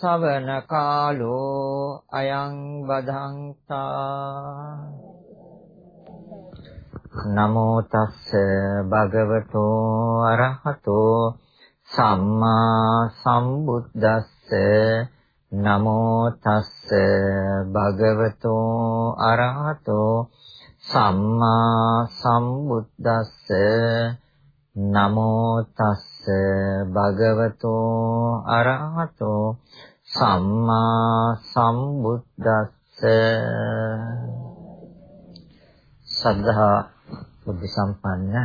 සවන කාලෝ අයං බදංතා නමෝ තස්ස භගවතෝ අරහතෝ සම්මා සම්බුද්දස්ස. නමෝ තස්ස භගවතෝ අරහතෝ සම්මා සම්බුද්දස්ස. නමෝ තස්ස භගවතෝ අරහතෝ සම්මා සම්බුද්දස්ස සද්ධා බුද්ධ සම්පන්න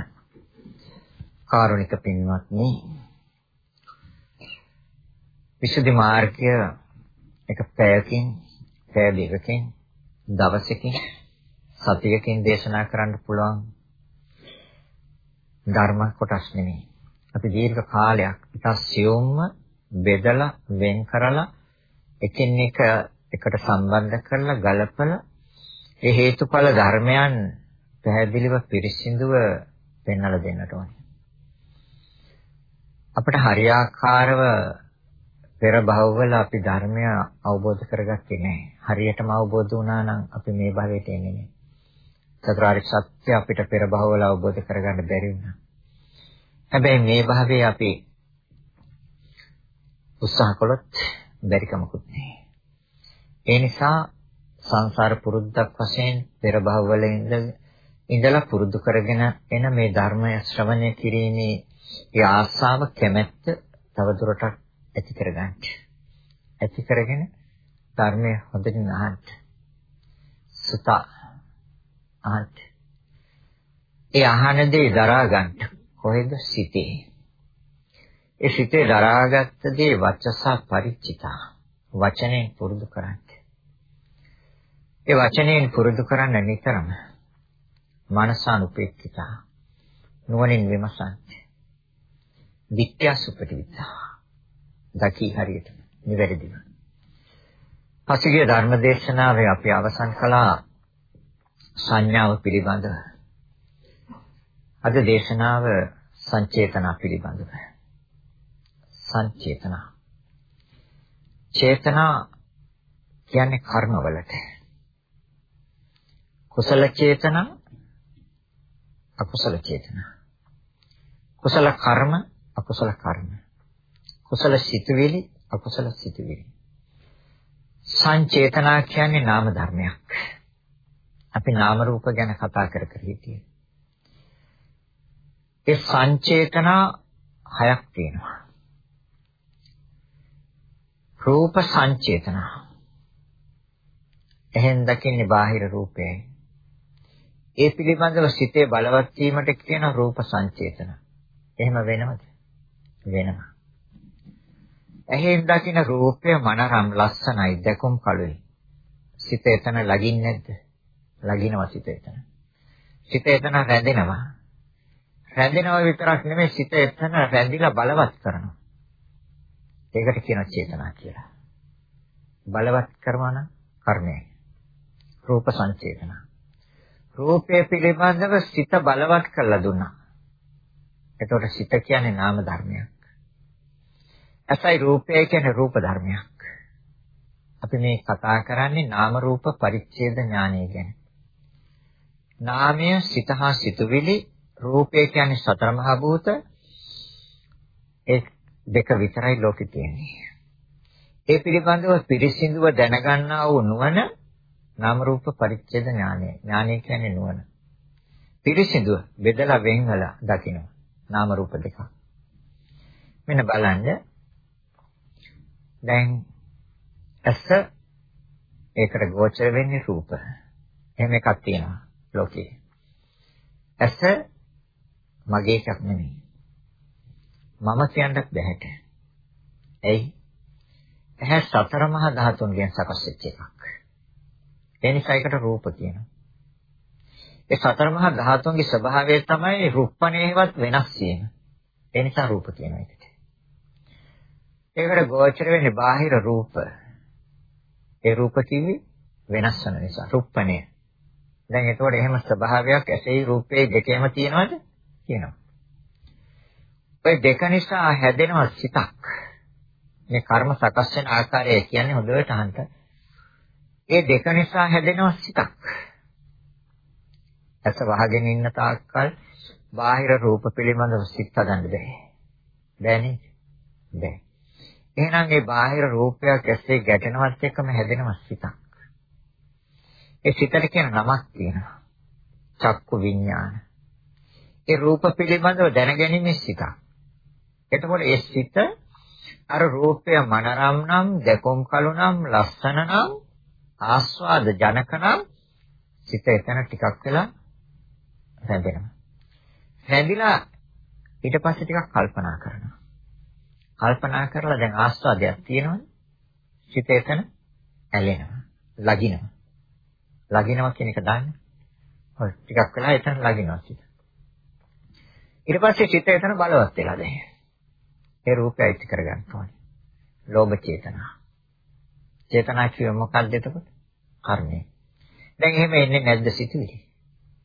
කාරුණික පින්වත්නි විසුද්ධි මාර්ගය එක පැයකින් පැය දෙකකින් දවසකින් සතියකින් දේශනා කරන්න පුළුවන් ධර්ම කොටස් නෙමෙයි. අපි දීර්ඝ කාලයක් ඉතා සියුම්ම බෙදලා වෙන් කරලා එකින් එක එකට සම්බන්ධ කරලා ගලපලා ඒ හේතුඵල ධර්මයන් පැහැදිලිව පිරිසිදුව පෙන්වලා දෙන්නට ඕනේ. අපිට හරියාකාරව පෙර භවවල අපි ධර්මය අවබෝධ කරගත්තේ නැහැ. හරියටම අවබෝධ වුණා නම් අපි මේ භවයට එන්නේ නැහැ. චතුරාර්ය සත්‍ය අපිට පෙර භවවල අවබෝධ කරගන්න බැරි වුණා. හැබැයි මේ භවයේ අපි උත්සාහ කළොත් බැරි කමකුත් නැහැ. ඒ නිසා සංසාර පුරුද්දක් වශයෙන් පෙර භවවල ඉඳලා පුරුදු කරගෙන එන මේ ධර්මය ශ්‍රවණය කිරීමේ ඒ ආශාව කැමැත්ත තවදුරටත් ඇති කරගන්න. ඇති කරගෙන ධර්මය හොඳින් අහන්න. සුත අහන්න. ඒ අහන දේ දරා ගන්න. කොහෙද සිටේ? ඒ සිතේ දරාගත්ත දේ වචසා පරිචිතා. වචනෙන් පුරුදු කරන්න. ඒ වචනෙන් පුරුදු කරන්න නිතරම මනසානුපේක්ෂිතා. නුවණින් විමසන්න. විත්‍යාසුපටිවිතා. දකි හරියට නිවැරදිව. පසුගිය ධර්මදේශනාවේ අපි අවසන් කළා සංඥාව පිළිබඳව. අද දේශනාව සංචේතනා පිළිබඳව. සංචේතනා. චේතනා කියන්නේ කර්මවලට. කුසල චේතනා අකුසල චේතනා. කුසල කර්ම අකුසල කර්ම. කුසල සිතුවිලි අකුසල සිතුවිලි. සංචේතනා කියන්නේ නාම ධර්මයක්. අපි නාම රූප ගැන කතා කර කර හිටියේ. ඒ සංචේතනා හයක් තියෙනවා. රූප සංචේතන. එහෙන් දකින්නේ බාහිර රූපයයි. ඒ පිළිබඳව සිතේ බලවත් වීමට කියන රූප සංචේතන. එහෙම වෙනවද? වෙනවා. එහෙන් දකින්න රූපය මනරම් ලස්සනයි දැකුම් කළුයි. සිත එතන ලගින්නේ නැද්ද? ලගිනවා සිත එතන. සිත එතන රැඳෙනවා. රැඳෙනවා විතරක් නෙමෙයි සිත එතන රැඳිලා බලවත් කරනවා. ඒකට කියනවා චේතනා කියලා. බලවත් කරනවා නම් කර්මයයි. රූප සංචේතන. රූපය පිළිබඳව සිත බලවත් කරලා දුන්නා. එතකොට සිත කියන්නේ නාම ධර්මයක්. ඇසයි රූපය කියන්නේ රූප ධර්මයක්. අපි මේ කතා කරන්නේ නාම රූප පරිච්ඡේද ඥානය ගැන. නාමය සිත හා සිතුවිලි රූපය කියන්නේ සතර මහා භූත ඒ දෙක විතරයි ලෝකේ තියෙන්නේ. ඒ පිළිබඳව පිරිසිදුව දැනගන්නා වූ නුවණ නාම රූප පරිච්ඡේද ඥානය. ඥානය කියන්නේ නුවණ. පිරිසිදුව බෙදලා වෙන්වලා දකින්න. නාම රූප දෙක. මෙන්න බලන්න. දැන් ඇස ඒකට ගෝචර වෙන්නේ රූප. එහෙම එකක් තියෙනවා ලෝකේ. ඇස මගේ එකක් නෙමෙයි. මම කියන්නත් බැහැට. ඇයි? ඇහැ සතර මහා ධාතුන්ගෙන් සකස් වෙච්ච එකක්. ඒ නිසා ඒකට රූප කියනවා. ඒ සතර මහා ධාතුන්ගේ ස්වභාවය තමයි රුප්පණේවත් වෙනස් වීම. ඒ නිසා රූප කියනවා ඒකට. ඒකට ගෝචර වෙන්නේ බාහිර රූප. ඒ රූප කිවි වෙනස් වෙන නිසා රුප්පණේ. දැන් එතකොට එහෙම ස්වභාවයක් ඇසෙයි රූපේ දෙකේම තියෙනවද? කියනවා. ඔය දෙක නිසා හැදෙනවා සිතක්. මේ කර්ම සකස් වෙන ආකාරය කියන්නේ හොඳට අහන්න. ඒ දෙක නිසා හැදෙනවා සිතක්. ඇස වහගෙන ඉන්න තාක්කල් බාහිර රූප පිළිබඳව සිත් හදන්න බෑ. බෑනේ? බෑ. එහෙනම් මේ බාහිර රූපයක් ඇස්සේ ගැටෙනවත් එක්කම හැදෙනවා සිතක්. ඒ සිතට කියන නමක් තියෙනවා. චක්කු විඥාන. ඒ රූප පිළිබඳව දැනගැනීමේ සිතක්. එතකොට ඒ සිත අර රූපය මනරම් නම්, දැකොම් කළු නම්, ලස්සන නම්, ආස්වාද ජනක නම් සිත එතන ටිකක් වෙලා රැඳෙනවා. රැඳිලා ඊට පස්සේ ටිකක් කල්පනා කරනවා. කල්පනා කරලා දැන් ආස්වාදයක් තියෙනවනේ. සිත එතන ඇලෙනවා. ලගිනවා. ලගිනවා කියන එක දාන්න. ඔය ටිකක් වෙලා එතන ලගිනවා සිත. ඊට පස්සේ සිත එතන බලවත් වෙලා දැන්. ඒ රූපය ඉති කරගන්න ඕනේ. ලෝභ චේතනා. චේතනා කියව මොකක්ද එතකොට? කර්මය. දැන් එහෙම එන්නේ නැද්ද සිතුවිලි?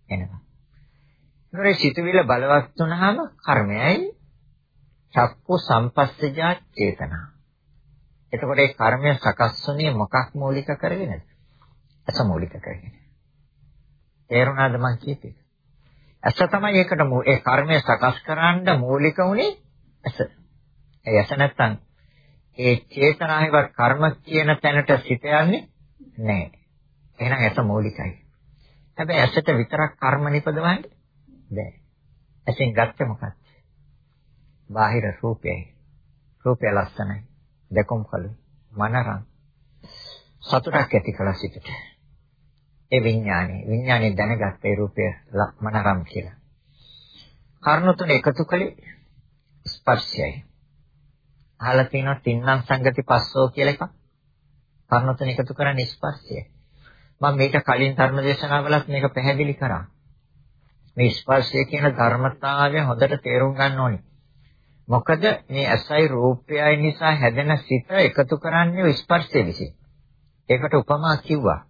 එනවා. ඒකේ සිතුවිල්ල බලවත් වුණාම කර්මයයි චක්කු සම්පස්සජා චේතනා. එතකොට ඒ කර්මය සකස් වුණේ මොකක් මූලික කරගෙනද? අස මූලික කරගෙන. තේරුණාද මං කියපේ? අස තමයි ඒකට ඒ කර්මය සකස් කරන්න මූලික උනේ අස. ඒ අස නැත්තම් ඒ චේතනාවේවත් කර්ම කියන තැනට සිත යන්නේ නැහැ. එහෙනම් අස මූලිකයි. හැබැයි ඇසට විතරක් කර්ම නිපදවන්නේ බෑ. ඇසෙන් ගත්තේ මොකක්ද? බාහිර රූපයයි. රූපය ලස්සනයි. දෙකොම් කළු. මනරම්. සතුටක් ඇති කළ සිටට. ඒ විඥානේ විඥානේ දැනගත්ත ඒ රූපය මනරම් කියලා. කර්ණ තුන එකතු කළේ ස්පර්ශයයි. අහලා තියෙනවා තින්නම් සංගති පස්සෝ කියලා එකක්. කර්ණ තුන එකතු කරන්නේ ස්පර්ශයයි. මම මේක කලින් ධර්ම දේශනාවලත් මේක පැහැදිලි කරා. මේ ස්පර්ශය කියන ධර්මතාවය හොඳට තේරුම් ගන්න ඕනේ. මොකද මේ ඇසයි රූපයයි නිසා හැදෙන සිත එකතු කරන්නේ ස්පර්ශය විසින්. ඒකට උපමා කිව්වා.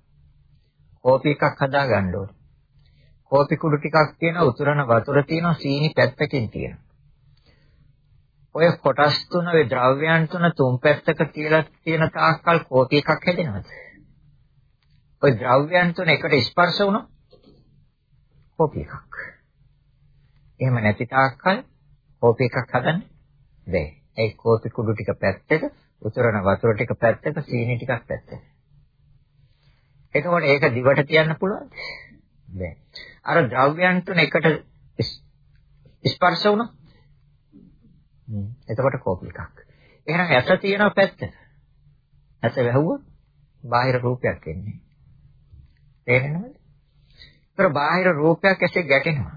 කෝපි එකක් හදා ගන්න ඕනේ. කෝපි කුඩු ටිකක් තියෙනවා උතුරන වතුර තියෙනවා සීනි පැත්තකින් තියෙනවා. ඔය කොටස් තුන වේ ද්‍රව්‍යයන් තුන තුන් පැත්තක තියලා තියෙන තාක්කල් කෝපි එකක් හැදෙනවද? ඔය ද්‍රව්‍යයන් තුන එකට ස්පර්ශ වුණොත් කෝපි එකක්. එහෙම නැති තාක්කල් කෝපි එකක් හදන්න බැහැ. ඒ කෝපි කුඩු ටික පැත්තක, උතුරන වතුර ටික පැත්තක, සීනි ටිකක් පැත්තක. එතකොට ඒක දිවට තියන්න පුළුවන්ද? බැහැ. අර ද්‍රව්‍යයන් තුන එකට ස්පර්ශ වුණා. එතකොට කෝපි එකක්. එහෙනම් ඇස තියෙන පැත්ත. ඇස වැහුවොත් බාහිර රූපයක් එන්නේ. තේරෙනවද? ඒතර බාහිර රූපයක් ඇසේ ගැටෙනවා.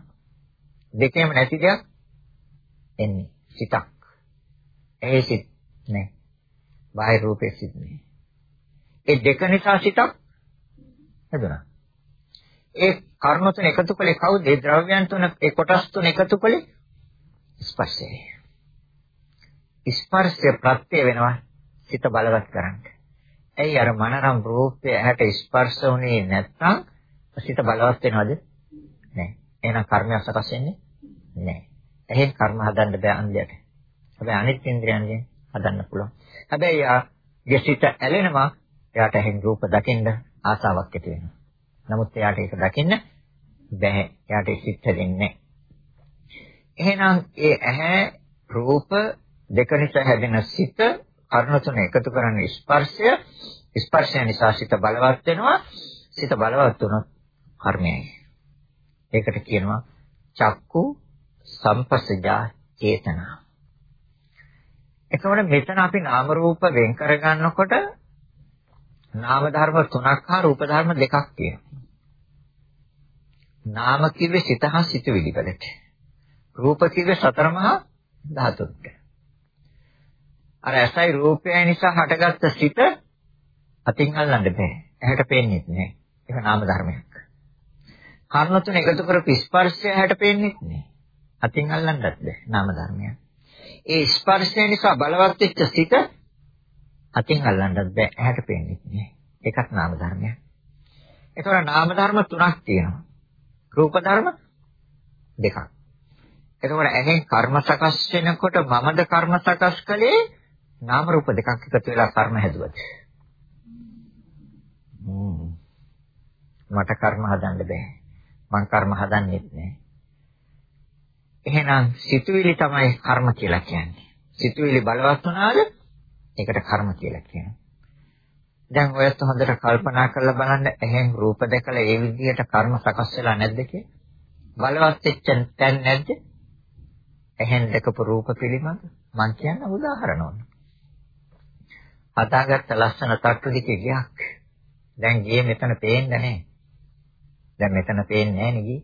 දෙකේම නැති දෙයක් එන්නේ සිතක්. ඒ සිත් නෑ. බාහිර රූපේ සිත් නෑ. ඒ දෙක නිසා සිතක් හැදුනා. ඒ කර්ම තුන එකතු කළේ කවුද? ඒ ද්‍රව්‍යයන් තුන ඒ කොටස් තුන එකතු කළේ ස්පර්ශය. ස්පර්ශය ප්‍රත්‍ය වෙනවා සිත බලවත් කරන්න. ඇයි අර මනරම් රූපය ඇහැට ස්පර්ශ වුණේ නැත්නම් සිත බලවත් වෙනවද? නැහැ. එහෙනම් කර්මයක් සකස් වෙන්නේ නැහැ. එහෙන් කර්ම හදන්න බෑ අන්ධයට. හැබැයි අනිත් ඉන්ද්‍රියන්ගෙන් හදන්න පුළුවන්. හැබැයි යාගේ සිත ඇලෙනවා එයාට එහෙන් රූප දකින්න ආසාවක් ඇති වෙනවා. නමුත් එයාට ඒක දකින්න බැහැ. එයාට සිත් දෙන්නේ එහෙනම් ඒ ඇහැ රූප දෙක නිසා හැදෙන සිත කර්ණ තුන එකතු කරන ස්පර්ශය ස්පර්ශය නිසා සිත බලවත් වෙනවා. සිත බලවත් වුණොත් කර්මයයි. ඒකට කියනවා චක්කු සම්පස්සජා චේතනා. එතකොට මෙතන අපි නාම රූප වෙන් කර ගන්නකොට නාම ධර්ම තුනක් හා රූප ධර්ම දෙකක් තියෙනවා. නාම කිව්වේ සිත හා සිතුවිලි වලට. රූප කිව්වේ සතර මහා ධාතුන්ට. අර ඇසයි රූපයයි නිසා හටගත්ත සිත අතින් අල්ලන්න බෑ. ඇහැට පේන්නේ නැහැ. ඒක නාම ධර්මයක්. කර්ණ තුන එකතු කරපු ස්පර්ශය ඇහැට පේන්නේ නැහැ. අතින් අල්ලන්නත් බෑ. නාම ධර්මයක්. ඒ ස්පර්ශය නිසා බලවත් වෙච්ච සිත අතින් අල්ලන්නත් බෑ. ඇහැට පේන්නේ නැහැ. ඒකත් නාම ධර්මයක්. ඒතකොට නාම ධර්ම තුනක් තියෙනවා. රූප ධර්ම දෙකක්. එතකොට ඇහෙන් කර්ම සකස් වෙනකොට මමද කර්ම සකස් කළේ නාම රූප දෙකක් එකතු වෙලා කර්ම හැදුවද? මට කර්ම හදන්න බෑ. මං කර්ම හදන්නෙත් නෑ. එහෙනම් සිතුවිලි තමයි කර්ම කියලා කියන්නේ. සිතුවිලි බලවත් වුණාද? ඒකට කර්ම කියලා කියනවා. දැන් ඔයත් හොඳට කල්පනා කරලා බලන්න එහෙන් රූප දැකලා ඒ විදිහට කර්ම සකස් වෙලා නැද්ද කියලා? බලවත් වෙච්ච තැන් නැද්ද? එහෙන් දැකපු රූප පිළිබඳ මං කියන්න උදාහරණ ඕන. හදාගත්ත ලස්සන තට්ටු දිගේ ගියක්. දැන් ගියේ මෙතන පේන්නේ නැහැ. දැන් මෙතන පේන්නේ නැහැ නේ ගියේ.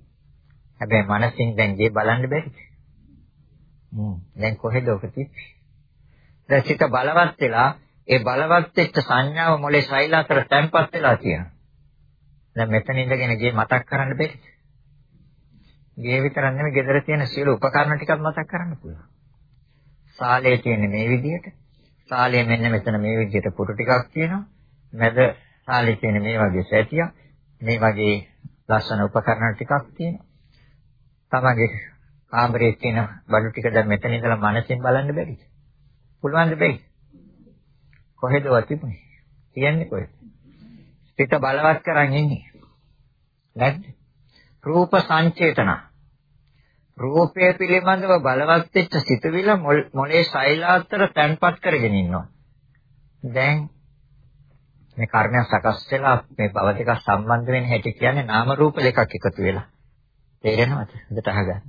හැබැයි මනසින් දැන් ගියේ බලන්න බැරිද? හ්ම්. දැන් කොහෙද ඔක තිබ්බේ? දැන් සිත බලවත් වෙලා ඒ බලවත් වෙච්ච සංඥාව මොලේ ශෛල අතර තැන්පත් වෙලා තියෙනවා. දැන් මෙතන ඉඳගෙන ගේ මතක් කරන්න බැරිද? ගේ විතරක් නෙමෙයි ගෙදර තියෙන සියලු උපකරණ ටිකක් මතක් කරන්න පුළුවන්. සාලේ තියෙන මේ විදිහට, සාලේ මෙන්න මෙතන මේ විදිහට පුටු ටිකක් තියෙනවා. මැද සාලේ තියෙන මේ වගේ සැටියක්, මේ වගේ ලස්සන උපකරණ ටිකක් තියෙනවා. තමගේ කාමරයේ තියෙන බඩු ටික දැන් මෙතන ඉඳලා මනසින් බලන්න බැරිද? පුළුවන් දෙයි. කොහෙදවත් තිබුණේ? තියන්නේ කොහෙද? පිට බලවත් කරන් ඉන්නේ. නැද්ද? රූප සංචේතන. රූපය පිළිබඳව බලවත් වෙච්ච සිතුවිල්ල මොලේ ශෛලාතර තැන්පත් කරගෙන ඉන්නවා. දැන් මේ කර්මය සකස් වෙලා මේ භව දෙක සම්බන්ධ වෙන හැටි කියන්නේ නාම රූප දෙකක් එකතු වෙලා. තේරෙනවද? හොඳට අහගන්න.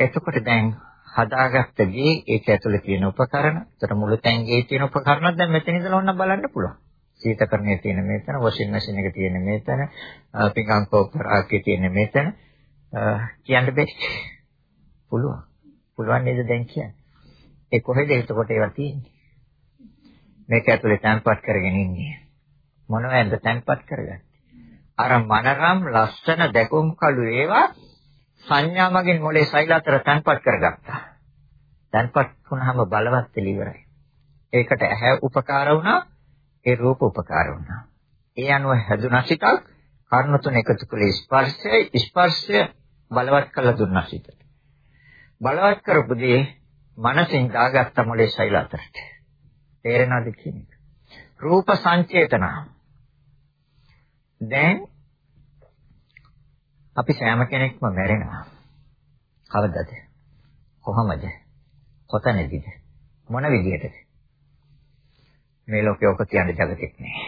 එතකොට දැන් හදාගත්ත ගේ ඒක ඇතුලේ තියෙන උපකරණ, ඒතර මුළු තැන්ගේ තියෙන උපකරණ දැන් මෙතන ඉඳලා ඕන්න බලන්න පුළුවන්. සීතකරණයේ තියෙන මෙතන, වොෂින් මැෂින් එකේ තියෙන මෙතන, පිකම් කෝපරාකේ තියෙන මෙතන කියන්න බෑ. පුළුවන්. පුළුවන් නේද දැන් කියන්නේ? ඒ කොහෙද එතකොට ඒවා තියෙන්නේ? මේක ඇතුලේ තැන්පත් කරගෙන ඉන්නේ. මොනවද තැන්පත් කරගන්නේ? අර මනරම් ලස්සන දැකුම් කළු ඒවා සංඥා මගින් මොලේ සෛල අතර තන්පත් කරගත්තා. තන්පත් වුණාම බලවත් වෙලි ඉවරයි. ඒකට ඇහැ උපකාර වුණා, ඒ රූප උපකාර වුණා. ඒ අනුව හැදුනා සිතක් කර්ණ තුන එකතු කළේ ස්පර්ශය, ස්පර්ශය බලවත් කළ දුන්නා සිතට. බලවත් කරපු දේ මනසින් දාගත්ත මොලේ සෛල අතරට. තේරෙනවද කියන්නේ? රූප සංචේතන. දැන් අපි සෑම කෙනෙක්ම මැරෙනවා. කවදද? කොහමද? කොතනදද? මොන විදියටද? මේ ලෝකේ ඔක කියන්නේ జగතෙක් නෑ.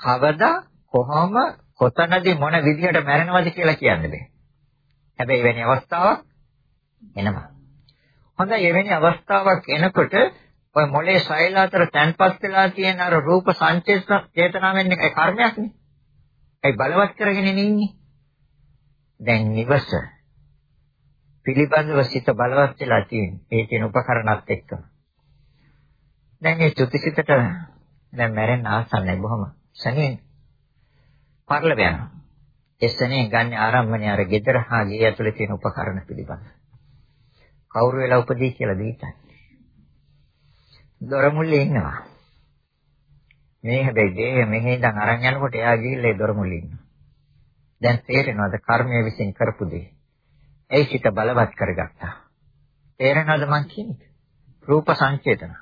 කවදා කොහොම කොතනදී මොන විදියට මැරෙනවද කියලා කියන්න බෑ. හැබැයි වෙන අවස්ථාවක් එනවා. හොඳයි එවැනි අවස්ථාවක් එනකොට ඔය මොලේ ශෛල අතර තැන්පත් වෙලා තියෙන අර රූප සංචේත චේතනාවෙන් එක කර්මයක්නේ. ඒ බලවත් කරගෙන ඉන්නේ. දැන් නිවස පිළිබඳව සිත බලවත් වෙලා තියෙන. ඒ කියන උපකරණත් එක්ක. දැන් මේ චුතිසිතට දැන් මැරෙන්න ආසන්නයි බොහොම. සනේ පරල යනවා. ඒ සනේ ගන්න ආරම්භණය අර gedara හා ගේ ඇතුලේ තියෙන උපකරණ පිළිබඳ. කවුරු වෙලා උපදී කියලා දීතයි. දොර මුල්ලේ ඉන්නවා. මේ හැබැයි දෙය මෙහෙ ඉඳන් අරන් යනකොට එයා ගිහිල්ලා ඒ දොර මුල්ලේ ඉන්නවා. දැන් තේරෙනවද කර්මය විසින් කරපු දේ? ඒ හිත බලවත් කරගත්තා. තේරෙනවද මං කියන්නේ? රූප සංචේතන.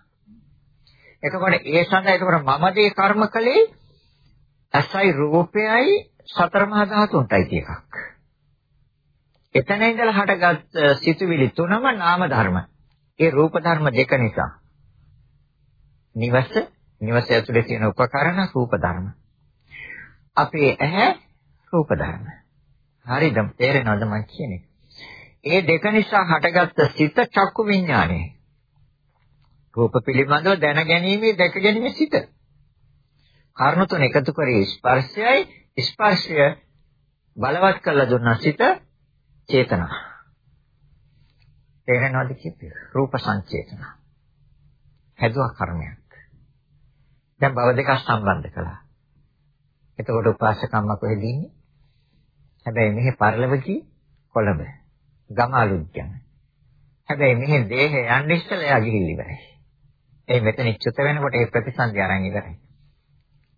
එතකොට ඒ සඳහා එතකොට මම දේ කර්ම කළේ ඇසයි රූපයයි සතර මහා ධාතුන්ටයි එකක්. එතන ඉඳලා හටගත් සිතුවිලි තුනම නාම ධර්ම. ඒ රූප ධර්ම දෙක නිසා. නිවස නිවස ඇතුලේ තියෙන උපකරණ රූප ධර්ම. අපේ ඇහැ රූප ධර්ම. හරිද? තේරෙනවද මම කියන්නේ? ඒ දෙක නිසා හටගත්ත සිත චක්කු විඥානය. රූප පිළිබඳව දැන ගැනීමේ දැක ගැනීමේ සිත. කර්ණ තුන එකතු කරේ ස්පර්ශයයි ස්පර්ශය බලවත් කළ දුන්නා සිත චේතනා. තේරෙනවද කිව්වේ? රූප සංචේතන. හැදුවා කර්මයක්. දැන් භව දෙකක් සම්බන්ධ කළා. එතකොට උපාසකම්ම කොහෙද ඉන්නේ? හැබැයි මෙහි පරිලවකී කොළඹ. ගම අලුත්යන. හැබැයි මෙහි දේහය යන්නේ ඉස්සෙල්ලා එයා ගිහිල්ලා ඉවරයි. ඒ මෙතන ඉච්ඡත වෙනකොට ඒ ප්‍රතිසන්දි අරන් ඉවරයි.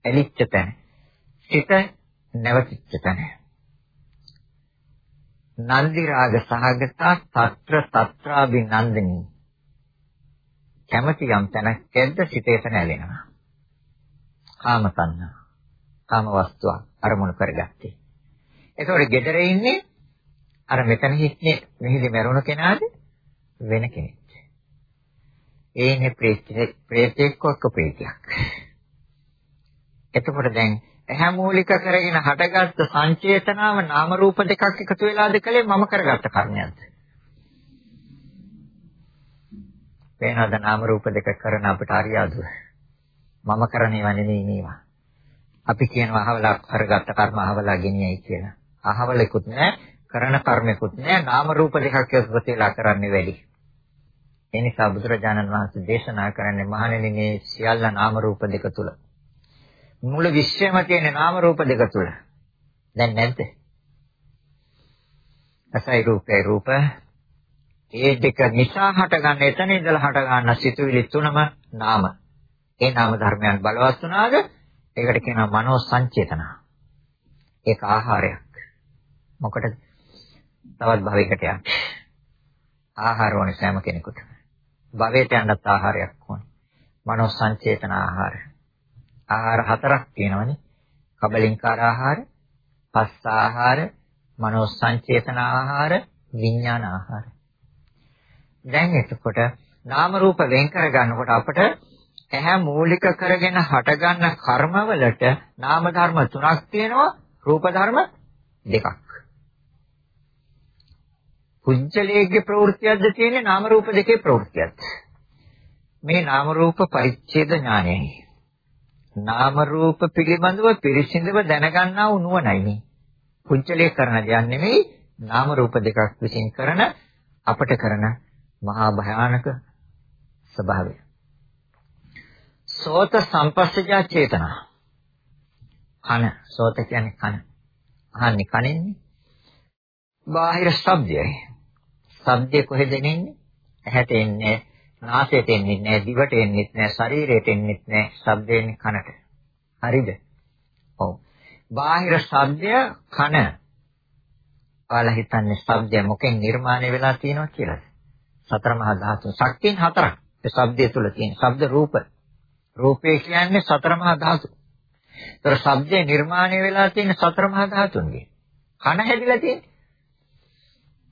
එලිච්ච තැන. සිත නැවතිච්ච තැන. නන්දි රාග සහගතා తත්‍ර తත්‍රාභි නන්දිනී කැමැති යම් තැනක් ඇද්ද සිතේට නැලෙනවා. කාම තණ්හා. කාම වස්තුවක් අරමුණු කරගත්තේ. ඒතකොට gedare ඉන්නේ අර මෙතන හිටන්නේ මෙහිදී මරුණ කෙනාද වෙන කෙනෙක්. ඒ ඉන්නේ ප්‍රේතෙක් ප්‍රේතෙක් කොක්ක ප්‍රේතයක්. එතකොට දැන් ඇහැ මූලික කරගෙන හටගත්ත සංචේතනාව නාම රූප දෙකක් එකතු වෙලාද කලේ මම කරගත්ත කර්මයක්ද? පේනවද නාම රූප දෙක කරන අපිට අරියාදුව? මම කරන ඒවා නෙමෙයි මේවා. අපි කියනවා අහවලා කරගත්ත කර්ම අහවලා ගෙනියයි කියලා. අහවලෙකුත් නැහැ, කරන කර්මෙකුත් නැහැ, නාම රූප දෙකක් එකතු වෙලා කරන්නේ වැඩි. ඒ නිසා බුදුරජාණන් වහන්සේ දේශනා කරන්නේ මහණෙනි මේ සියල්ල නාම රූප දෙක තුල. මුළු විශ්වයම තියෙන නාම රූප දෙක තුල. දැන් නැද්ද? අසයි රූපේ රූප ඒ දෙක නිසා හටගන්න එතන ඉඳලා හටගන්න සිතුවිලි තුනම නාම. ඒ නාම ධර්මයන් බලවත් වුණාද ඒකට කියනවා මනෝ සංචේතන. ඒක ආහාරයක්. මොකටද? තවත් භවයකට යන්න. ආහාර ඕනේ සෑම කෙනෙකුට. භවයට යන්නත් ආහාරයක් ඕනේ. මනෝ සංචේතන ආහාර. ආහාර හතරක් තියෙනවනේ. කබලින්කාර ආහාර, පස්ස ආහාර, මනෝ සංචේතන ආහාර, විඥාන ආහාර. දැන් එතකොට නාම රූප වෙන් කර ගන්නකොට අපට ඇහැ මූලික කරගෙන හටගන්න කර්මවලට නාම ධර්ම තුනක් තියෙනවා රූප ධර්ම දෙකක්. පුජ්‍යලයේ ප්‍රවෘත්තියක්ද තියෙන්නේ නාම රූප දෙකේ ප්‍රවෘත්තියක්ද? මේ නාම රූප පරිච්ඡේද ඥානයයි. නාම රූප පිළිබඳව පිරිසිදුව දැනගන්නා වූ නුවණයි මේ. පුජ්‍යලයේ කරන දෙයක් නෙමෙයි නාම රූප දෙකක් විසින් කරන අපට කරන මහා භයානක ස්වභාවය. සෝත සම්පස්සජා චේතනා. කන සෝත කියන්නේ කන. අහන්නේ කනෙන්නේ. බාහිර ශබ්දයයි. ශබ්දය කොහෙද එන්නේ? ඇහැට එන්නේ, නාසයට එන්නේ නැහැ, දිවට එන්නේ නැහැ, ශරීරයට එන්නේ නැහැ. ශබ්දය එන්නේ කනට. හරිද? ඔව්. බාහිර ශබ්දය කන. ඔයාලා හිතන්නේ ශබ්දය මොකෙන් නිර්මාණය වෙලා තියෙනවද කියලාද? සතර මහා ධාතු. ශක්තියන් හතරක්. ඒ ශබ්දය තුල තියෙන. ශබ්ද රූප. රූපේ කියන්නේ සතර මහා ධාතු. ඒතර ශබ්දේ නිර්මාණය වෙලා තියෙන සතර මහා ධාතුන්ගේ. කන හැදිලා තියෙන්නේ.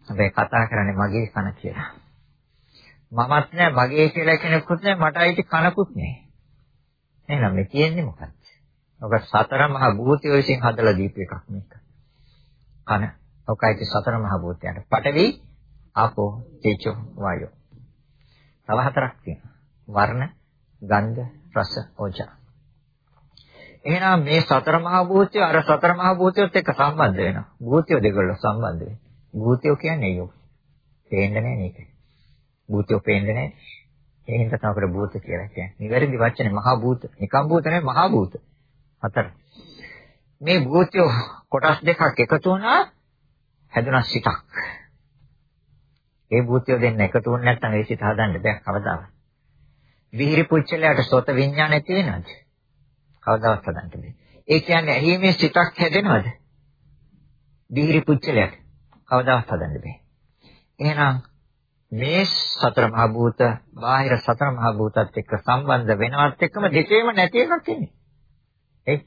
හැබැයි කතා කරන්නේ මගේ කන කියලා. මමත් නෑ මගේ කියලා කෙනෙකුත් නෑ මට අයිති කනකුත් නෑ. එහෙනම් මේ කියන්නේ මොකක්ද? ඔක සතර මහා භූතය විසින් හදලා දීපු එකක් මේක. කන. ඔකයි සතර මහා භූතයන්ට. පඨවි ආපෝ තේජෝ වායෝ. තව හතරක් තියෙනවා. වර්ණ, ගන්ධ, රස, ඕජා. එහෙනම් මේ සතර මහා භූතය අර සතර මහා භූතයත් එක්ක සම්බන්ධ වෙනවා. භූතය දෙකවල සම්බන්ධ වෙනවා. භූතය කියන්නේ ඒක. පේන්නේ නැහැ මේක. භූතය පේන්නේ නැහැ. ඒ හින්දා තමයි අපිට භූත කියලා කියන්නේ. නිවැරදි වචනේ මහා භූත. නිකම් භූත නෙවෙයි මහා භූත. හතර. මේ භූතය කොටස් දෙකක් එකතු වුණා හැදුනා සිතක්. ඒ භූතය දෙන්න එකතු වුණ නැත්නම් ඒ සිත හදන්න බෑ කවදාවත්. විහිරි පුච්චලයට සෝත විඥානය තියෙනවද? කවදාවත් හදන්න බෑ. ඒ කියන්නේ ඇහිීමේ සිතක් හැදෙනවද? විහිරි පුච්චලයට කවදාවත් හදන්න බෑ. එහෙනම් මේ සතර මහා භූත බාහිර සතර මහා භූතත් එක්ක සම්බන්ධ වෙනවත් එක්කම දෙකේම නැති එකක් ඉන්නේ. ඒ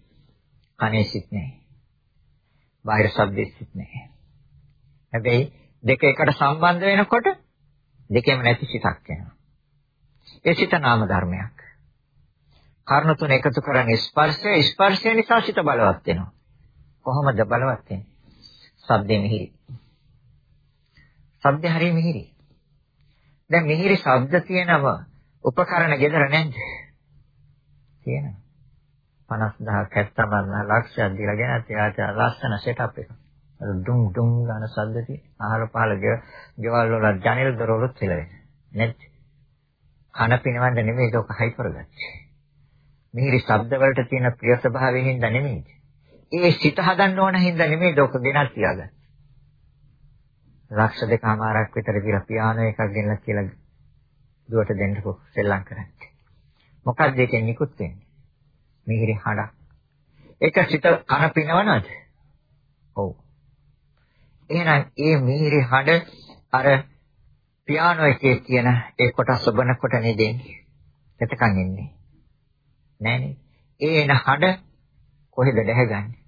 කනේ සිත් නැහැ. බාහිර ශබ්දෙ සිත් නැහැ. හැබැයි දෙක එකට සම්බන්ධ වෙනකොට දෙකෙම නැති සිතක් වෙනවා. ඒ සිත නාම ධර්මයක්. කර්ණ තුන එකතු කරන්නේ ස්පර්ශය ස්පර්ශය නිසා සිත බලවත් වෙනවා. කොහොමද බලවත් වෙන්නේ? ශබ්දෙ මිහිරි. ශබ්ද හරිය මිහිරි. දැන් මිහිරි ශබ්ද තියෙනව උපකරණ gedara නැද්ද? තියෙනවා. 50000 7000 ලක්ෂයක් දීලා ගෙන තියාච ලස්සන සෙටප් එකක්. ඩුම් ඩුම් ගාන සද්දති අහල පහල ගෙවල් වල ජනෙල් දොරවලුත් කියලා වෙන්නේ නැත් කන පිනවන්න නෙමෙයි ඒක හයි කරගත්තේ. මිහිරි ශබ්ද වලට තියෙන ප්‍රිය ස්වභාවයෙන් හින්දා නෙමෙයි. ඒ සිත හදන්න ඕන හින්දා නෙමෙයි ඒක ගෙනත් තියාගන්නේ. ලක්ෂ දෙකමාරක් විතර කියලා පියානෝ එකක් ගෙනලා කියලා දුවට දෙන්නකෝ සෙල්ලම් කරන්නේ. මොකක්ද ඒකෙන් නිකුත් වෙන්නේ? මිහිරි හඬක්. ඒක සිත කන පිනවනවද? ඔව්. එහෙනම් ඒ මිහිරි හඬ අර පියානෝ එකේ තියෙන ඒ කොටස් ඔබනකොට නේ දෙන්නේ. එතකන් එන්නේ. නෑනේ. ඒ එන හඬ කොහෙද දැහැගන්නේ?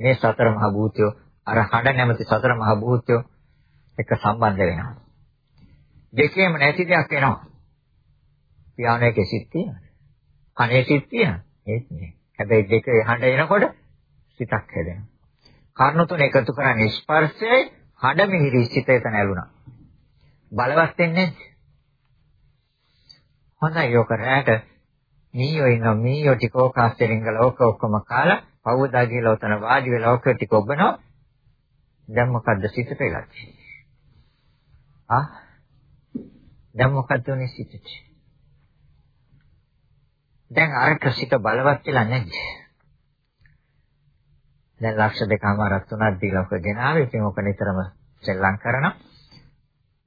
මේ සතර මහ භූතයෝ අර හඬ නැමැති සතර මහ භූතයෝ එක සම්බන්ධ වෙනවා. දෙකේම නැති දෙයක් වෙනවා. පියානෝ එකේ සිත් තියෙනවද? කනේ සිත් තියෙනවද? ඒත් නෑ. හැබැයි දෙකේ හඬ එනකොට සිතක් හැදෙනවා. කර්ණ තුන එකතු කරන්නේ ස්පර්ශයයි හඬ මිහිරි සිත එතන ඇලුනා. බලවත් වෙන්නේ හොඳයි යෝක රැට මීයෝ ඉන්න මීයෝ ටික ඕකාස්තරින් ගල ඕක ඔක්කොම කාලා පවුදා කියලා උතන වාඩි වෙලා ඕක ටික ඔබනවා දැන් මොකද්ද සිතට වෙලා ආ දැන් මොකද්ද උනේ සිතට දැන් අරක සිත බලවත් වෙලා නැද්ද දැන් ලක්ෂ දෙකමාරක් තුනක් දීලා ඔක ගෙනාවේ ඉතින් ඔක නිතරම සෙල්ලම් කරනවා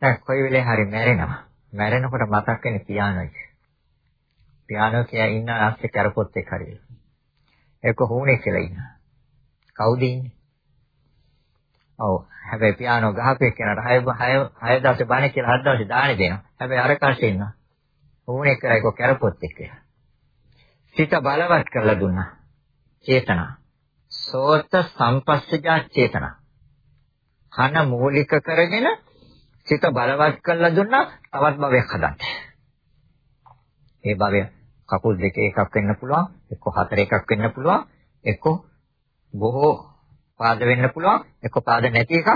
දැන් කොයි වෙලේ හරි මැරෙනවා. මැරෙනකොට මතක් වෙන්නේ පියානෝ එක. පියානෝ කියා ඉන්න ආස්සේ කරපොත් එක්ක හරි. ඒක හුනේ කියලා ඉන්න. කවුද ඉන්නේ? ඔව්. හැබැයි පියානෝ ගහපේ කෙනාට 6 6 6 දවසේ බණ කියලා හත් දවසේ දාණි දෙනවා. හැබැයි අර කාශේ ඉන්නවා. හුනේ කරා ඒක කරපොත් එක්ක. සිත බලවත් කරලා දුන්නා. චේතනා. සෝත සම්පස්සජා චේතනා. කන මූලික කරගෙන සිත බලවත් කරලා දුන්නා තවත් භවයක් හදන්න. ඒ භවය කකුල් දෙක එකක් වෙන්න පුළුවන්, එක්ක හතර එකක් වෙන්න පුළුවන්, එක්ක බොහෝ පාද වෙන්න පුළුවන්, එක්ක පාද නැති එකක්.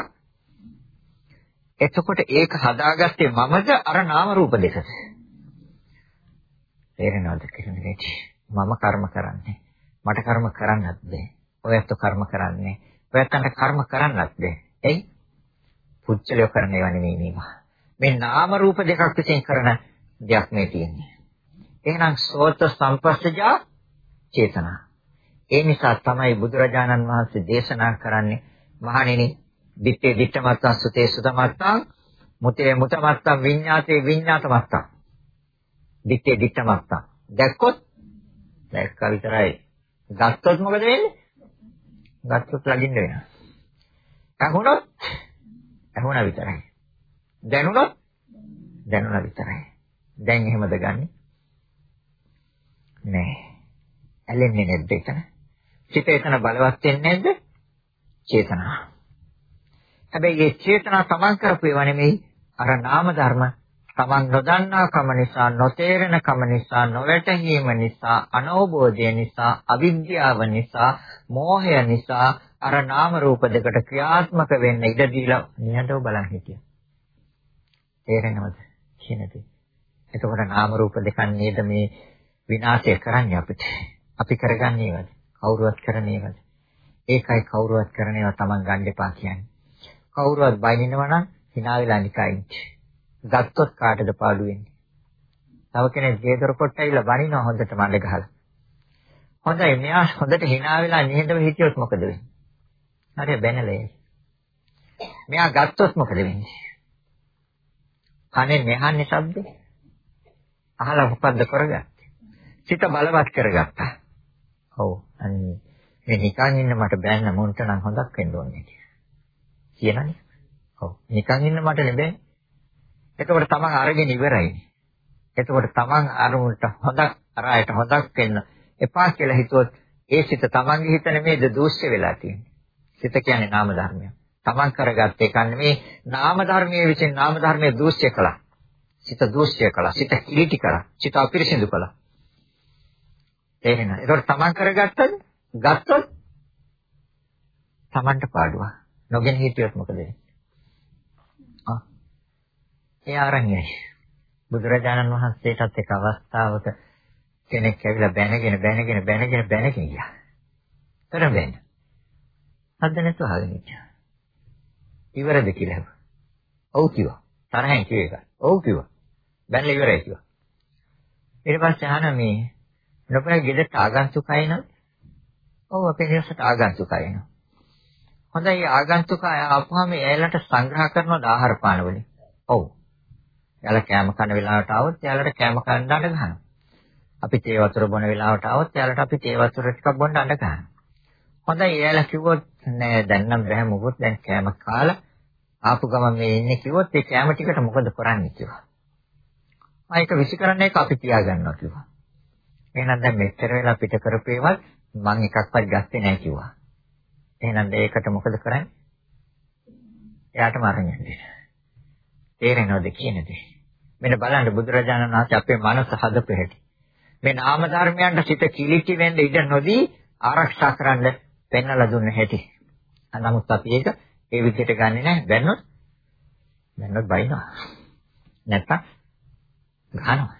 එතකොට ඒක හදාගත්තේ මමද අර නාම රූප දෙකද? තේරෙනවද කියන්නේ? මම කර්ම කරන්නේ. මට කර්ම කරන්නත් බෑ. ඔයත් කර්ම කරන්නේ. ඔයත්න්ට කර්ම කරන්නත් බෑ. එයි පුච්චලිය කරන ඒවා නෙමෙයි මේවා. මේ නාම රූප දෙකක් විසින් කරන දෙයක් මේ තියෙන්නේ. එහෙනම් සෝත සම්පස්සජා චේතනා. ඒ නිසා තමයි බුදුරජාණන් වහන්සේ දේශනා කරන්නේ මහණෙනි, දිත්තේ දිත්තමත්තං සුතේ සුතමත්තං මුතේ මුතමත්තං විඤ්ඤාතේ විඤ්ඤාතමත්තං. දිත්තේ දිත්තමත්තං. දැක්කොත් දැක්ක විතරයි. ගත්තොත් මොකද වෙන්නේ? ගත්තොත් ළඟින් වෙනවා. අහුනොත් ඇහුණා විතරයි. දැනුණොත් දැනුණා විතරයි. දැන් එහෙමද ගන්නෙ? නෑ. ඇලෙන්නේ නැද්ද එතන? චිත එතන බලවත් වෙන්නේ නැද්ද? චේතනා. හැබැයි මේ චේතනා තමන් කරපු ඒවා නෙමෙයි අර නාම ධර්ම තමන් නොදන්නා කම නිසා නොතේරෙන කම නිසා නොවැටහීම නිසා අනවබෝධය නිසා අවිද්‍යාව නිසා මෝහය නිසා අර නාම රූප දෙකට ක්‍රියාත්මක වෙන්න ඉඩ දීලා නිහඬව බලන් හිටියා. තේරෙනවද කියන දේ? එතකොට නාම රූප දෙකක් නේද මේ විනාශය කරන්නේ අපිට. අපි කරගන්නේ ඒවද? කවුරුවත් කරන්නේ ඒවද? ඒකයි කවුරුවත් කරන ඒවා Taman ගන්න එපා කියන්නේ. කවුරුවත් බයිනනවා නම් hina වෙලා නිකයින්. ගත්තොත් කාටද පාඩු වෙන්නේ? තව කෙනෙක් ගේදොර කොට ඇවිල්ලා බනිනවා හොඳට මඩ ගහලා. හොඳයි මෙයා හොඳට hina වෙලා නිහඬව හිටියොත් මොකද වෙන්නේ? හරිය බැනලේ. මෙයා ගත්තොත් මොකද වෙන්නේ? කනේ මෙහන්නේ ශබ්දේ. අහලා මොකද්ද කරගත්තේ? සිත බලවත් කරගත්තා. ඔව් අනේ මේ නිකන් ඉන්න මට බෑන්න මොන්ට නම් හොඳක් වෙන්න ඕනේ කියනනේ. ඔව් නිකන් ඉන්න මට නෙබේ. එතකොට තමන් අරගෙන ඉවරයි. එතකොට තමන් අරුන්ට හොඳක් අරයට හොඳක් වෙන්න එපා කියලා හිතුවොත් ඒ සිත තමන්ගේ හිත නෙමෙයිද දූෂ්‍ය වෙලා තියෙන්නේ. සිත කියන්නේ නාම ධර්මයක්. තමන් කරගත්ත එක නෙමෙයි නාම ධර්මයේ විසින් නාම ධර්මයේ දූෂ්‍ය කළා. සිත දූෂ්‍ය කළා. සිත කිලිටි කළා. සිත අපිරිසිදු කළා. තේරෙනවද? ඒකට තමන් කරගත්තද? ගත්තොත් තමන්ට පාඩුවක්. නොගෙන හිටියොත් මොකද වෙන්නේ? ආ. ඒ ආරණ්‍යයි. බුදුරජාණන් වහන්සේටත් එක අවස්ථාවක කෙනෙක් ඇවිල්ලා බැනගෙන බැනගෙන බැනගෙන බැනගෙන ගියා. කරබැන්න. හද නැතුව අහගෙන හිටියා. ඉවරද කියලා. ඔව් කිව්වා. තරහෙන් කිව්ව එක. ඔව් කිව්වා. බැලලා ඉවරයි කිව්වා. ඊට පස්සේ අහන මේ ලොකයි ගෙදරට ආගන්තුකයි නම් ඔව් අපේ ගෙදරට ආගන්තුකයි නම් හොඳයි ආගන්තුක ආපුවාම එයාලට සංග්‍රහ කරන ආහාර පාන වලින් ඔව්. එයාලා කැම කන වෙලාවට આવොත් එයාලට කැම කන්න අඬ ගන්නවා අපි තේ වතුර බොන වෙලාවට આવොත් එයාලට අපි තේ වතුර ටිකක් බොන්න අඬ ගන්නවා හොඳයි එයාලා කිව්වොත් නෑ දැන් නම් බෑ මොකොත් දැන් කැම කාලා ආපු ගමන් මේ ඉන්නේ කිව්වොත් ඒ කැම ටිකට මොකද කරන්නේ? කියලා. ආ ඒක විශ්ි කරන්න එක අපි තියාගන්නවා කිව්වා. එහෙනම් දැන් මෙච්චර වෙලා පිට කරපේවත් මම එකක්වත් ගත්තේ නැහැ කිව්වා. එහෙනම් ඒකට මොකද කරන්නේ? එයාට මරන්නේ. තේරෙනවද කියන දේ? මෙන්න බලන්න බුදුරජාණන් වහන්සේ අපේ මනස හදපු හැටි. මේ නාම ධර්මයන්ට සිත කිලිටි වෙන්න ඉඩ නොදී ආරක්ෂා කරන්න පෙන්වලා දුන්න හැටි. නමුත් අපි ඒක ඒ විදිහට ගන්නෙ නැහැ. බැන්නොත් බැන්නොත් බයිනවා. නැත්තම් ගන්නවා.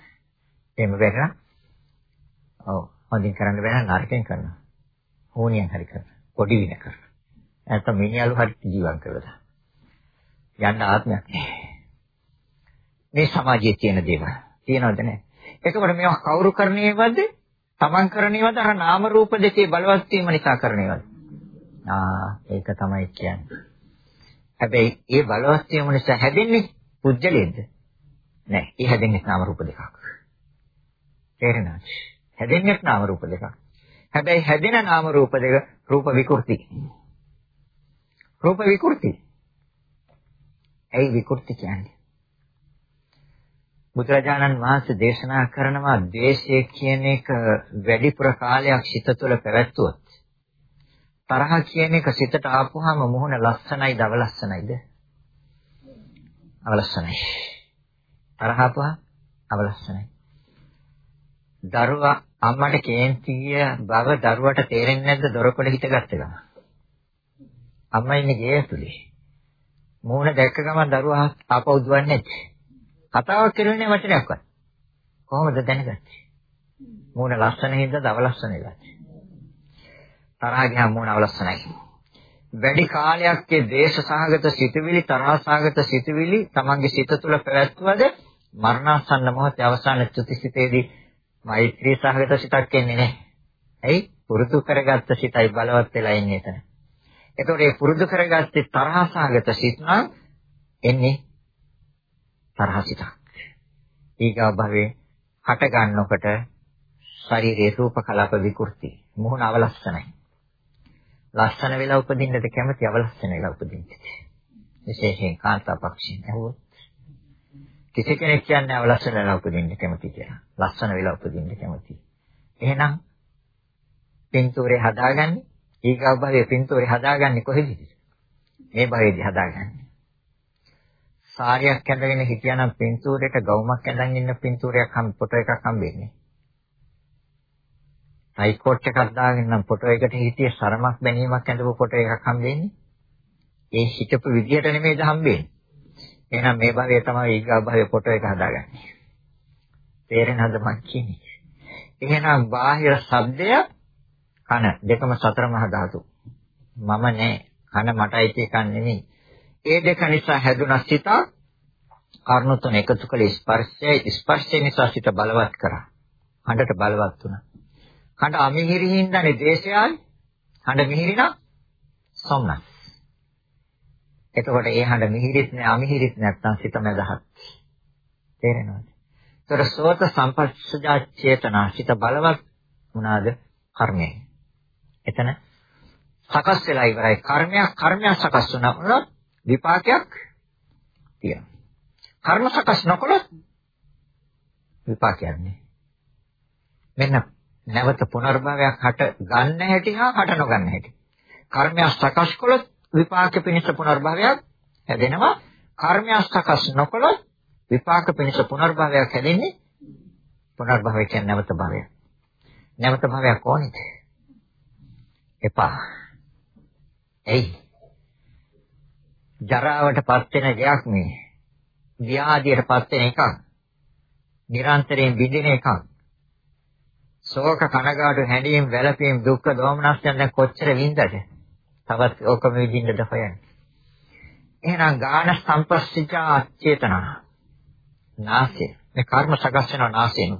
එහෙම වෙනවා. ඔව් හොඳින් කරන්න බැහැ නරකෙන් කරනවා. හෝනියෙන් හරි කරනවා. පොඩි වින කරනවා. නැත්තම් මිනිහලු හරි ජීවත් කරලා. යන්න ආත්මයක් නැහැ. මේ සමාජයේ තියෙන දේවල්. තියෙනවද නැහැ? එතකොට මේවා කවුරු කරන්නේවද? තමන් කරන්නේවද? අර නාම රූප දෙකේ බලවත් වීම නිසා කරන්නේවද? ආ ඒක තමයි කියන්නේ. හැබැයි ඒ බලවත් වීම නිසා හැදෙන්නේ පුජ්‍යලෙද්ද? නෑ. ඒ හැදෙන්නේ නාම රූප දෙකක්. තේරෙනවද? හැදෙන්නේ නාම රූප දෙකක්. හැබැයි හැදෙන නාම රූප දෙක රූප විකෘති. රූප විකෘති. ඇයි විකෘති කියන්නේ? බුදුරජාණන් වහන්සේ දේශනා කරනවා ද්වේෂය කියන එක වැඩිපුර කාලයක් සිත තුළ පැවැත්වුවොත් තරහ කියන එක සිතට ආපුවාම මොහොන ලස්සනයිද අවලස්සනයිද? අවලස්සනයි. තරහ ආපුවා අවලස්සනයි. දරුවා අම්මට කේන්තිය බව දරුවට තේරෙන්නේ නැද්ද දොරකඩ හිටගත්ත ගමන්? අම්මා ඉන්නේ ගේ ඇතුලේ. මූණ දැක්ක ගමන් දරුවා ආපහු දුවන්නේ නැහැ. කතාවක් කරන්නේ වචනයක්වත්. කොහොමද දැනගත්තේ? මූණ ලස්සන හින්දාද අවලස්සන ගත්තේ? තරහ ගියාම මූණ අවලස්සනයි. වැඩි කාලයක් ඒ දේශ සහගත සිතුවිලි තරහ සහගත සිතුවිලි තමන්ගේ සිත තුළ පැවැත්වුවද මරණාසන්න මොහොතේ අවසාන චුතිසිතේදී මෛත්‍රී සහගත සිතක් එන්නේ නැහැ. ඇයි? පුරුදු කරගත්ත සිතයි බලවත් වෙලා ඉන්නේ එතන. එතකොට මේ පුරුදු කරගත්තේ තරහ සහගත සිත නම් එන්නේ තරහසිතක්. ඊගා භවයේ හට ගන්නකොට ශරීරයේ රූප කලාප විකෘති. මුහුණ අවලස්සනයි. ලස්සන වෙලා උපදින්නද කැමති අවලස්සන වෙලා උපදින්නද? විශේෂයෙන් කාන්තාපක්ෂින් ඇහුවොත් කිසි කෙනෙක් කියන්නේ අවලස්සන වෙලා උපදින්න කැමති කියලා. ලස්සන වෙලා උපදින්න කැමති. එහෙනම් පින්තූරේ හදාගන්නේ ඊගා භවයේ පින්තූරේ හදාගන්නේ කොහෙද? මේ භවයේදී හදාගන්නේ. සාරියක් ඇඳගෙන හිටියානම් පින්තූරයට ගවුමක් ඇඳන් ඉන්න පින්තූරයක් හම් ෆොටෝ එකක් හම්බෙන්නේ. හයිකෝට් එකක් දාගෙන නම් ෆොටෝ එකට හිටියේ සරමක් බැනීමක් ඇඳපු ෆොටෝ එකක් හම්බෙන්නේ. ඒ හිටපු විදියට නෙමෙයිද හම්බෙන්නේ. එහෙනම් මේ භවයේ තමයි ඊගා භවයේ ෆොටෝ එක හදාගන්නේ. තේරෙනවද මං කියන්නේ? එහෙනම් බාහිර ශබ්දය කන දෙකම සතර මහා ධාතු. මම නෑ. කන මටයි එකක් නෙමෙයි. ඒ දෙක නිසා හැදුන සිත කර්ණ තුන එකතු කළ ස්පර්ශය ස්පර්ශය නිසා සිත බලවත් කරා. හඬට බලවත් වුණා. හඬ අමිහිරි හින්දානේ දේශයයි. හඬ මිහිරි නම් සොම්නස්. එතකොට ඒ හඬ මිහිරිත් නෑ අමිහිරිත් නැත්නම් සිත මැදහත්. තේරෙනවද? ඒතර සෝත සම්පස්සජා චේතනා සිත බලවත් වුණාද කර්මයෙන්. එතන සකස් වෙලා ඉවරයි. කර්මයක් කර්මයක් සකස් වුණා. විපාකයක් තියෙනවා. කර්ම සකස් නොකළොත් විපාකයක් නෑ. මෙන්න නැවත පුනර්භවයක් හට ගන්න හැටි හා හට නොගන්න හැටි. කර්මයක් සකස් කළොත් විපාක පිණිස පුනර්භවයක් හැදෙනවා. කර්මයක් සකස් නොකළොත් විපාක පිණිස පුනර්භවයක් හැදෙන්නේ පුනර්භවය කියන්නේ නැවත භවයක්. නැවත භවයක් ඕනිද? එපා. එයි ජරාවටපත් වෙන දෙයක් මේ. ව්‍යාධියටපත් වෙන එකක්. නිරන්තරයෙන් බිඳින එකක්. ශෝක කනගාටු හැඬීම් වැළපීම් දුක්ඛ දෝමනස්යන් දැන් කොච්චර වින්දද? තවත් ඕකම විඳින්නද හොයන්නේ. එහෙනම් ගාන සම්පස්සිකා චේතනා. නාසය. මේ කර්ම සකස් වෙන නාසයෙන්.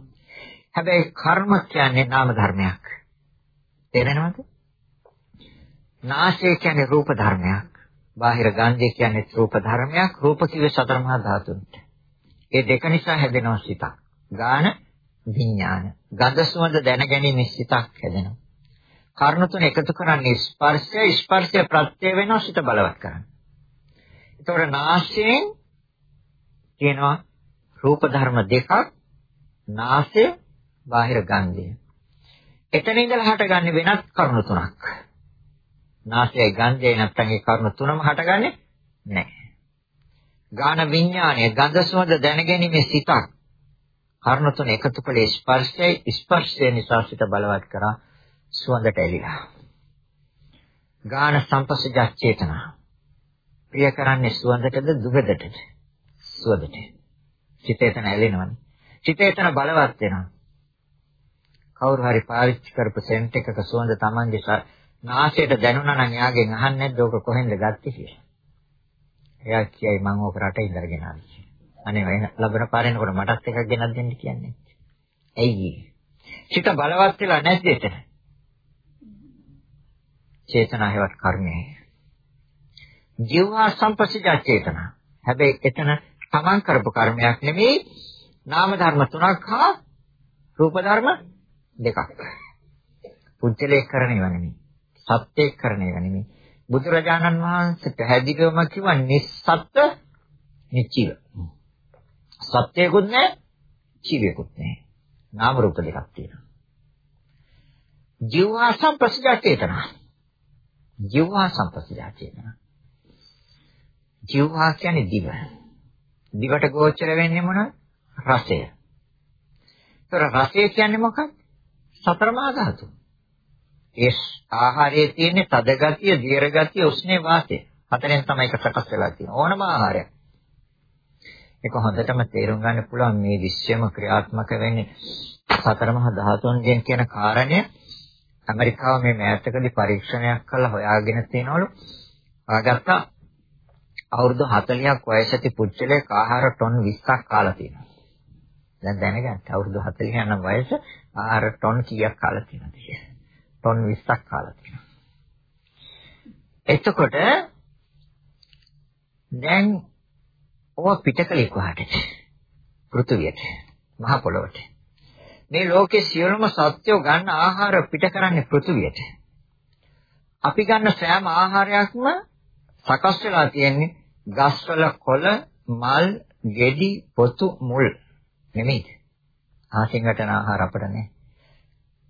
හැබැයි කර්ම කියන්නේ නාම ධර්මයක්. තේරෙනවද? නාසය කියන්නේ රූප ධර්මයක්. බාහිර ගන්ධය කියන්නේ රූප ධර්මයක්. රූප කිව්වේ සතර මහා ධාතුන්ට. ඒ දෙක නිසා හැදෙනවා සිතක්. ගාන විඥාන. ගඳ සුවඳ දැනගැනීමේ සිතක් හැදෙනවා. කර්ණ තුන එකතු කරන්නේ ස්පර්ශය ස්පර්ශය ප්‍රත්‍ය වෙනවා සිත බලවත් කරන්නේ. ඒතකොට නාසයෙන් කියනවා රූප ධර්ම දෙකක් නාසය බාහිර ගන්ධය. එතන ඉඳලා හටගන්නේ වෙනත් කරුණු තුනක්. නාසයයි ගන්ධයයි නැත්තම් ඒ කරුණු තුනම හටගන්නේ නැහැ. ගාන විඥානය ගන්ධ සුවඳ දැනගැනීමේ සිතක්. කරුණු තුන එකතු කළේ ස්පර්ශයයි ස්පර්ශය නිසා සිත බලවත් කරා සුවඳට ඇලිලා. ගාන සම්පස්සජ චේතනා. ප්‍රිය කරන්නේ සුවඳටද දුගදටද? සුවඳට. චිතේතන ඇලෙනවනේ. චිතේතන බලවත් වෙනවා. කවුරු හරි පාවිච්චි කරපු සෙන්ට් එකක සුවඳ Tamange නාසයට දැනුණා නම් එයාගෙන් අහන්නේ නැද්ද ඕක කොහෙන්ද ගත්තේ කියලා. එයා කියයි මම ඕක රටේ ඉඳගෙන ආවේ. අනේ වෙන ලබන පාරේනකොට මටත් එකක් ගෙනත් දෙන්න කියන්නේ. ඇයි චිත බලවත් වෙලා නැද්ද එතන? චේතනා හේවත් කර්මය. ජීවා සම්පසිජා චේතනා. හැබැයි එතන තමන් කරපු කර්මයක් නෙමෙයි නාම ධර්ම තුනක් හා රූප ධර්ම දෙකක්. පුජ්‍යලේ කරන ඒවා නෙමෙයි. සත්‍යයේ කරන ඒවා නෙමෙයි. බුදුරජාණන් වහන්සේ පැහැදිලිවම කිව්වා නිස්සත්ත්‍ය නිචිව. සත්‍යයකුත් නැහැ, චීවයකුත් නැහැ. නාම රූප දෙකක් තියෙනවා. ජීවා සම්පස්සිජා චේතනා. ජීවා සම්පස්සිජා චේතනා. ජීවා කියන්නේ දිව. දිවට ගෝචර වෙන්නේ මොනවද? රසය. ඒතර රසය කියන්නේ මොකක්ද? සතර මහා ධාතු. ඒ ආහාරයේ තියෙන තද ගතිය, දියර ගතිය, උෂ්ණේ වාතය. හතරෙන් තමයි එක සකස් වෙලා තියෙන්නේ. ඕනම ආහාරයක්. ඒක හොඳටම තේරුම් ගන්න පුළුවන් මේ විශ්වයම ක්‍රියාත්මක වෙන්නේ සතර මහා ධාතුන්ගෙන් කියන කාරණය ඇමරිකාව මේ මෑතකදී පරීක්ෂණයක් කළා හොයාගෙන තියෙනවලු. ආගත්තා අවුරුදු 40ක් වයස ඇති පුච්චලයක ආහාර ටොන් 20ක් කාලා තියෙනවා. දැන් දැනගන්න අවුරුදු 40 යන වයස ආහාර ටොන් කීයක් කාලා තියෙනවද කියලා. ටොන් 20ක් කාලා තියෙනවා. එතකොට දැන් ඕවා පිටකලේ කොහටද? පෘථුවියට, මහ පොළොවට. මේ ලෝකේ සියලුම සත්‍යෝ ගන්න ආහාර පිට කරන්නේ පෘථුවියට. අපි ගන්න සෑම ආහාරයක්ම සකස් වෙලා තියෙන්නේ ගස්වල කොළ, මල්, ගෙඩි, පොතු, මුල් නෙමෙයි. ආසින් වැටෙන ආහාර අපිට නෑ.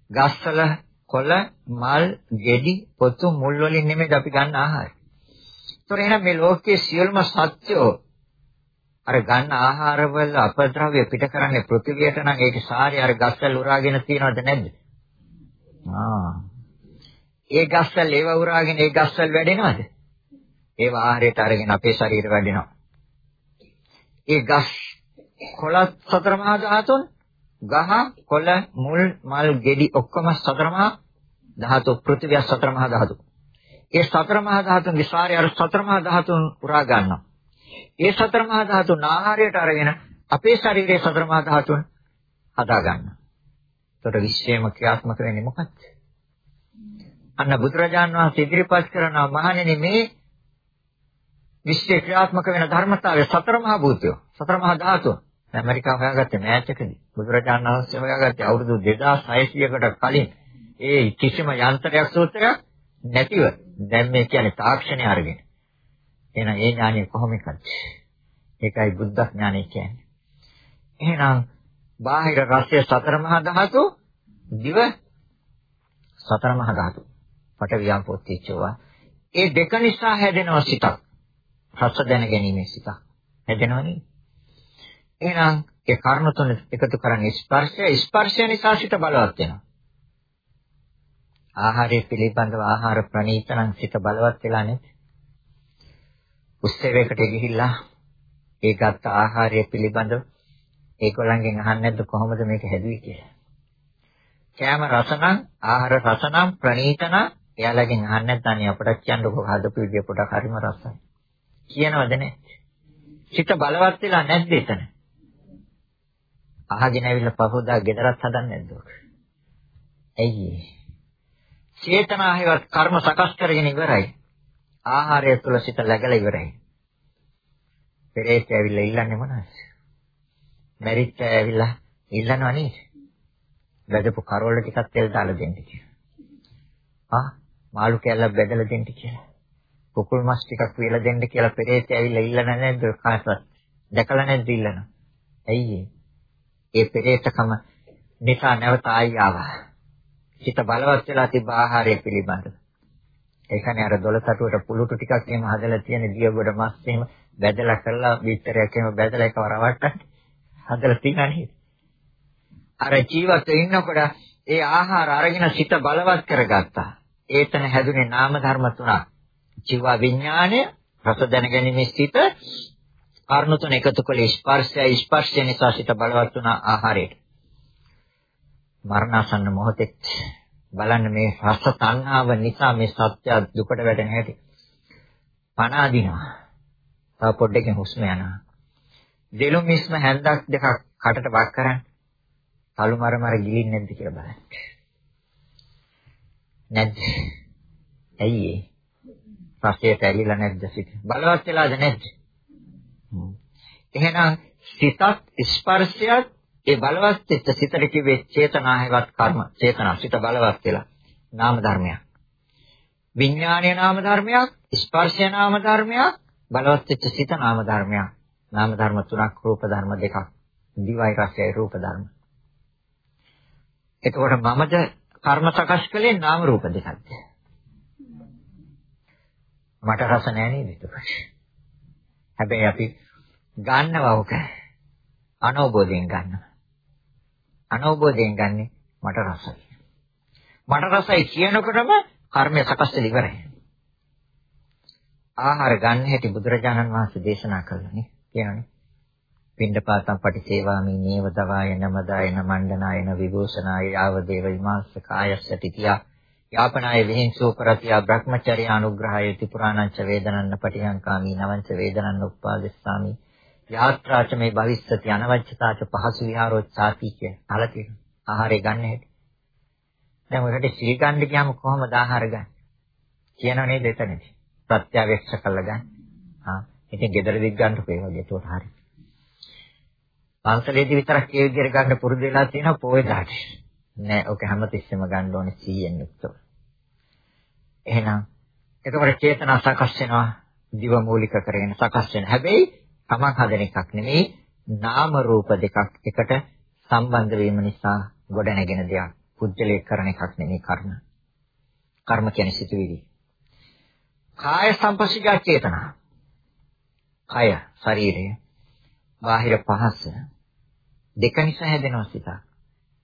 ගස්වල කොළ, මල්, ගෙඩි, පොතු, මුල් වලින් නෙමෙයි අපි ගන්න ආහාර. ඒතොර එහෙනම් මේ ලෝකයේ සියලුම සත්‍යෝ අර ගන්න ආහාරවල අපද්‍රව්‍ය පිට කරන්නේ පෘථිවියට නම් ඒක සාරي අර ගස්වල උරාගෙන තියනවද නැද්ද? ආ. ඒ ගස්වල ඒව උරාගෙන ඒ ගස්වල වැඩෙනවද? ඒව ආහාරයට අරගෙන අපේ ශරීර වැඩෙනවා. ඒ ගස් කොළත් සතර මහා ධාතුන් ගහ කොළ මුල් මල් ගෙඩි ඔක්කොම සතර මහා ධාතු පෘථිවිය සතර මහා ධාතු. ඒ සතර මහා ධාතුන් විසාරය අර සතර මහා ධාතුන් උරා ගන්නවා. ඒ සතර මහා ධාතුන් ආහාරයට අරගෙන අපේ ශරීරයේ සතර මහා ධාතුන් හදා ගන්නවා. ඒතර විශ්වයම ක්‍රියාත්මක වෙන්නේ මොකක්ද? අන්න බුදුරජාන් වහන්සේ ඉදිරිපත් කරන මහණෙනි මේ විශ්ව ක්‍රියාත්මක වෙන ධර්මතාවය සතර මහා භූතයෝ සතර මහා ධාතුන් ඇමරිකාව හොයාගත්තේ මෑතකදී බුදුරජාණන් වහන්සේ හොයාගත්තේ අවුරුදු 2600කට කලින් ඒ කිසිම යන්ත්‍රයක් සූත්‍රයක් නැතිව දැන් මේ කියන්නේ තාක්ෂණය අරගෙන එහෙනම් ඒ ඥානය කොහොම එකද? ඒකයි බුද්ධ ඥානය කියන්නේ. එහෙනම් බාහිර රසය සතර මහා ධාතු, දිව සතර මහා ධාතු. පටවියම් පොත්තිච්චෝවා. ඒ දෙක නිසා හැදෙනව සිතක්. රස දැන ගැනීමේ සිතක්. හැදෙනවනේ. එහෙනම් ඒ කර්ම තුන එකතු කරන්නේ ස්පර්ශය. ස්පර්ශය නිසා සිත බලවත් වෙනවා. ආහාරය පිළිබඳව ආහාර ප්‍රණීත නම් සිත බලවත් වෙලා නැති. උත්සවයකට ගිහිල්ලා ඒ ගත්ත ආහාරය පිළිබඳව ඒගොල්ලන්ගෙන් අහන්නේ නැද්ද කොහොමද මේක හැදුවේ කියලා. කෑම රසනම් ආහාර රසනම් ප්‍රණීතන එයාලගෙන් අහන්නේ නැත්නම් අපිට කියන්නකො හදපු විදිය පොඩක් හරිම රසයි. කියනවද නැද්ද? චිත්ත බලවත් වෙලා නැද්ද එතන? අහගෙන ඇවිල්ලා පහෝදා ගෙදරත් හදන්නේ නැද්ද? ඇයි චේතනාවෙවත් කර්ම සකස් කරගෙන ඉවරයි. ආහාරය තුල සිත läගලා ඉවරයි. පෙරේත ඇවිල්ලා ඉල්ලන්නේ මොනවද? මැරිච්ච ඇවිල්ලා ඉල්ලනවා නේද? වැදපු කරවල ටිකක් තෙල් දාලා දෙන්න කියලා. ආ මාළු කැල්ලක් බෙදලා දෙන්න කියලා. කුකුල් මස් ටිකක් වේලා දෙන්න කියලා පෙරේත ඇවිල්ලා ඉල්ලන නැද්ද කාටවත්? දැකලා නැද්ද ඉල්ලන? ඇයි ඒ පෙරේතකම නිසා නැවත ආයි ආවා. හිත බලවත් වෙලා තිබ්බ ආහාරය පිළිබඳව. ඒ කියන්නේ අර දොළසටුවට පුලුටු ටිකක් එහෙම හදලා තියෙන දියගොඩ මස් එහෙම බැදලා කරලා විතරයක් එහෙම බැදලා ඒක වරවට්ටන්න හදලා තියෙනවා නේද? අර ජීවත් වෙන්නකොට ඒ ආහාර අරගෙන සිත බලවත් කරගත්තා. ඒතන හැදුනේ නාම ධර්ම තුනක්. ජීව විඥාණය, රස දැනගැනීමේ සිත, කර්ණ තුන එකතු කළේ ස්පර්ශය, ස්පර්ශය නිසා සිත බලවත් වුණා ආහාරයට. මරණාසන්න මොහොතේ බලන්න මේ රස තණ්හාව නිසා මේ සත්‍ය දුකට වැටෙන හැටි. පණ අදිනවා. තව පොඩ්ඩකින් හුස්ම යනවා. දෙලුම් මිස්ම හැන්දක් දෙකක් කටට වක් කරන්. තලු මර මර ගිලින්නේ නැද්ද කියලා බලන්න. නැද්ද? ඇයි ඒ? රසයට ඇලිලා නැද්ද සිත? බලවත් වෙලාද නැද්ද? එහෙනම් සිතත් ස්පර්ශයත් ඒ බලවත් සිත සිතට කිව්වේ චේතනාහෙවත් කර්ම. චේතනා සිත බලවත් වෙලා නාම ධර්මයක්. විඥානීය නාම ධර්මයක් ස්පර්ශය නාම ධර්මයක් බලවත් වෙච්ච සිත නාම ධර්මයක්. නාම ධර්ම තුනක් රූප ධර්ම දෙකක්. දිවයි රසයයි රූප ධර්ම. එතකොට මමද කර්ම සකස් කළේ නාම රූප දෙකක්ද? මට රස නැහැ නේද එතකොට? හැබැයි අපි ගන්නවා උක අනෝබෝධයෙන් ගන්නවා අනවබෝධයෙන් ගන්නෙ මට රසයි. මට රසයි කියනකොටම කර්මය සකස් වෙලා ඉවරයි. ආහාර ගන්න හැටි බුදුරජාණන් වහන්සේ දේශනා කළානේ කියනනේ. පින්ඩපාතම් පටිසේවාමි නේව දවායන මදායන මණ්ඩනායන විභූෂනාය යාව දේව විමාංශ කායස්සටි තියා යාපනාය විහිංසෝ කරතියා බ්‍රහ්මචර්ය අනුග්‍රහය ත්‍රිපුරාණංච වේදනන්න පටිහංකාමි නවංච වේදනන්න උප්පාදස්සාමි යාත්‍රාච මේ භවිස්සති අනවච්චතාච පහසු විහාරෝච්චාති කිය. අහලා තියෙනවා. ආහාරය ගන්න හැටි. දැන් ඔයකට සිල් ගන්න ගියාම කොහොමද ආහාර ගන්න? කියනව නේද එතනදී? ප්‍රත්‍යවේක්ෂ කළා ගන්න. ආ ඉතින් ගෙදර දික් ගන්නකො ඒ වගේ ඒකට හරි. පන්සලේදී විතරක් ඒ විදිහට ගන්න පුරුදු වෙලා තියෙනවා පොයේ දාට. නෑ ඔක හැමතිස්සෙම ගන්න ඕනේ 100න් යුක්තව. එහෙනම් එතකොට චේතනා සකස් වෙනවා දිව මූලික කරගෙන සකස් වෙන. හැබැයි තමන් හදන එකක් නෙමෙයි නාම රූප දෙකක් එකට සම්බන්ධ වීම නිසා ගොඩනැගෙන දෙයක්. පුජ්‍යලේ කරන එකක් නෙමෙයි කර්ම. කර්ම කියන්නේ සිතුවිලි. කාය සංපස්සිකා චේතනා. කය, ශරීරය, බාහිර පහස දෙක නිසා හැදෙනවා සිත.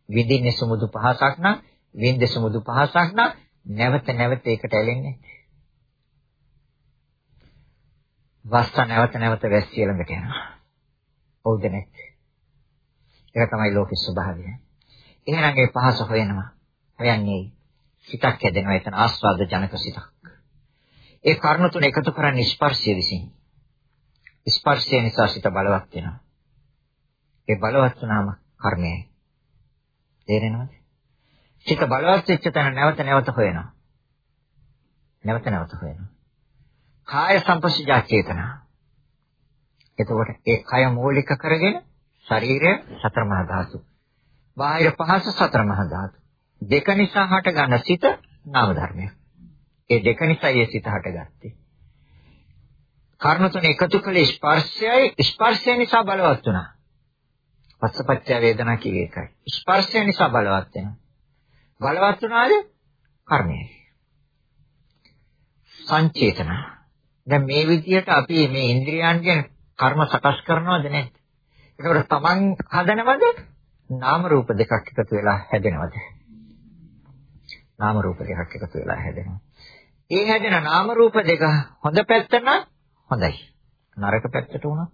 විඳින්නේ සුමුදු පහසක් නම්, විඳ සුමුදු පහසක් නම් නැවත නැවත ඒකට ඇලෙන්නේ වස්ස නැවත නැවත වැස්සිය ළඟට යනවා. හවුද නැත්? ඒක තමයි ලෝකේ ස්වභාවය. එහෙනම් ඒ පහස හොයනවා. හොයන්නේ සිතක් හැදෙනවා එතන ආස්වාද ජනක සිතක්. ඒ කර්ණ තුන එකතු කරන්නේ ස්පර්ශය විසින්. ස්පර්ශය නිසා සිත බලවත් වෙනවා. ඒ බලවත් වුණාම කර්මයයි. තේරෙනවද? සිත බලවත් වෙච්ච තැන නැවත නැවත හොයනවා. නැවත නැවත හොයනවා. කාය සංපස්සජා චේතනා. එතකොට ඒ කය මූලික කරගෙන ශරීරය සතර මහා ධාතු. බාහිර පහස සතර මහා ධාතු. දෙක නිසා හට ගන්න සිත නාම ධර්මයක්. ඒ දෙක නිසා ඒ සිත හටගත්තේ. කර්ණ තුන එකතු කළේ ස්පර්ශයයි ස්පර්ශය නිසා බලවත් වුණා. පස්සපච්චය වේදනා කියේ එකයි. ස්පර්ශය නිසා බලවත් වෙනවා. බලවත් වුණාද? කර්මයයි. සංචේතනා දැන් මේ විදිහට අපි මේ ඉන්ද්‍රියයන්ගෙන් කර්ම සකස් කරනවද නැද්ද? ඒකවල තමන් හදනවද? නාම රූප දෙකක් එකතු වෙලා හැදෙනවද? නාම රූප දෙකක් එකතු වෙලා හැදෙනවා. ඒ හැදෙන නාම රූප දෙක හොඳ පැත්ත නම් හොඳයි. නරක පැත්තට උනොත්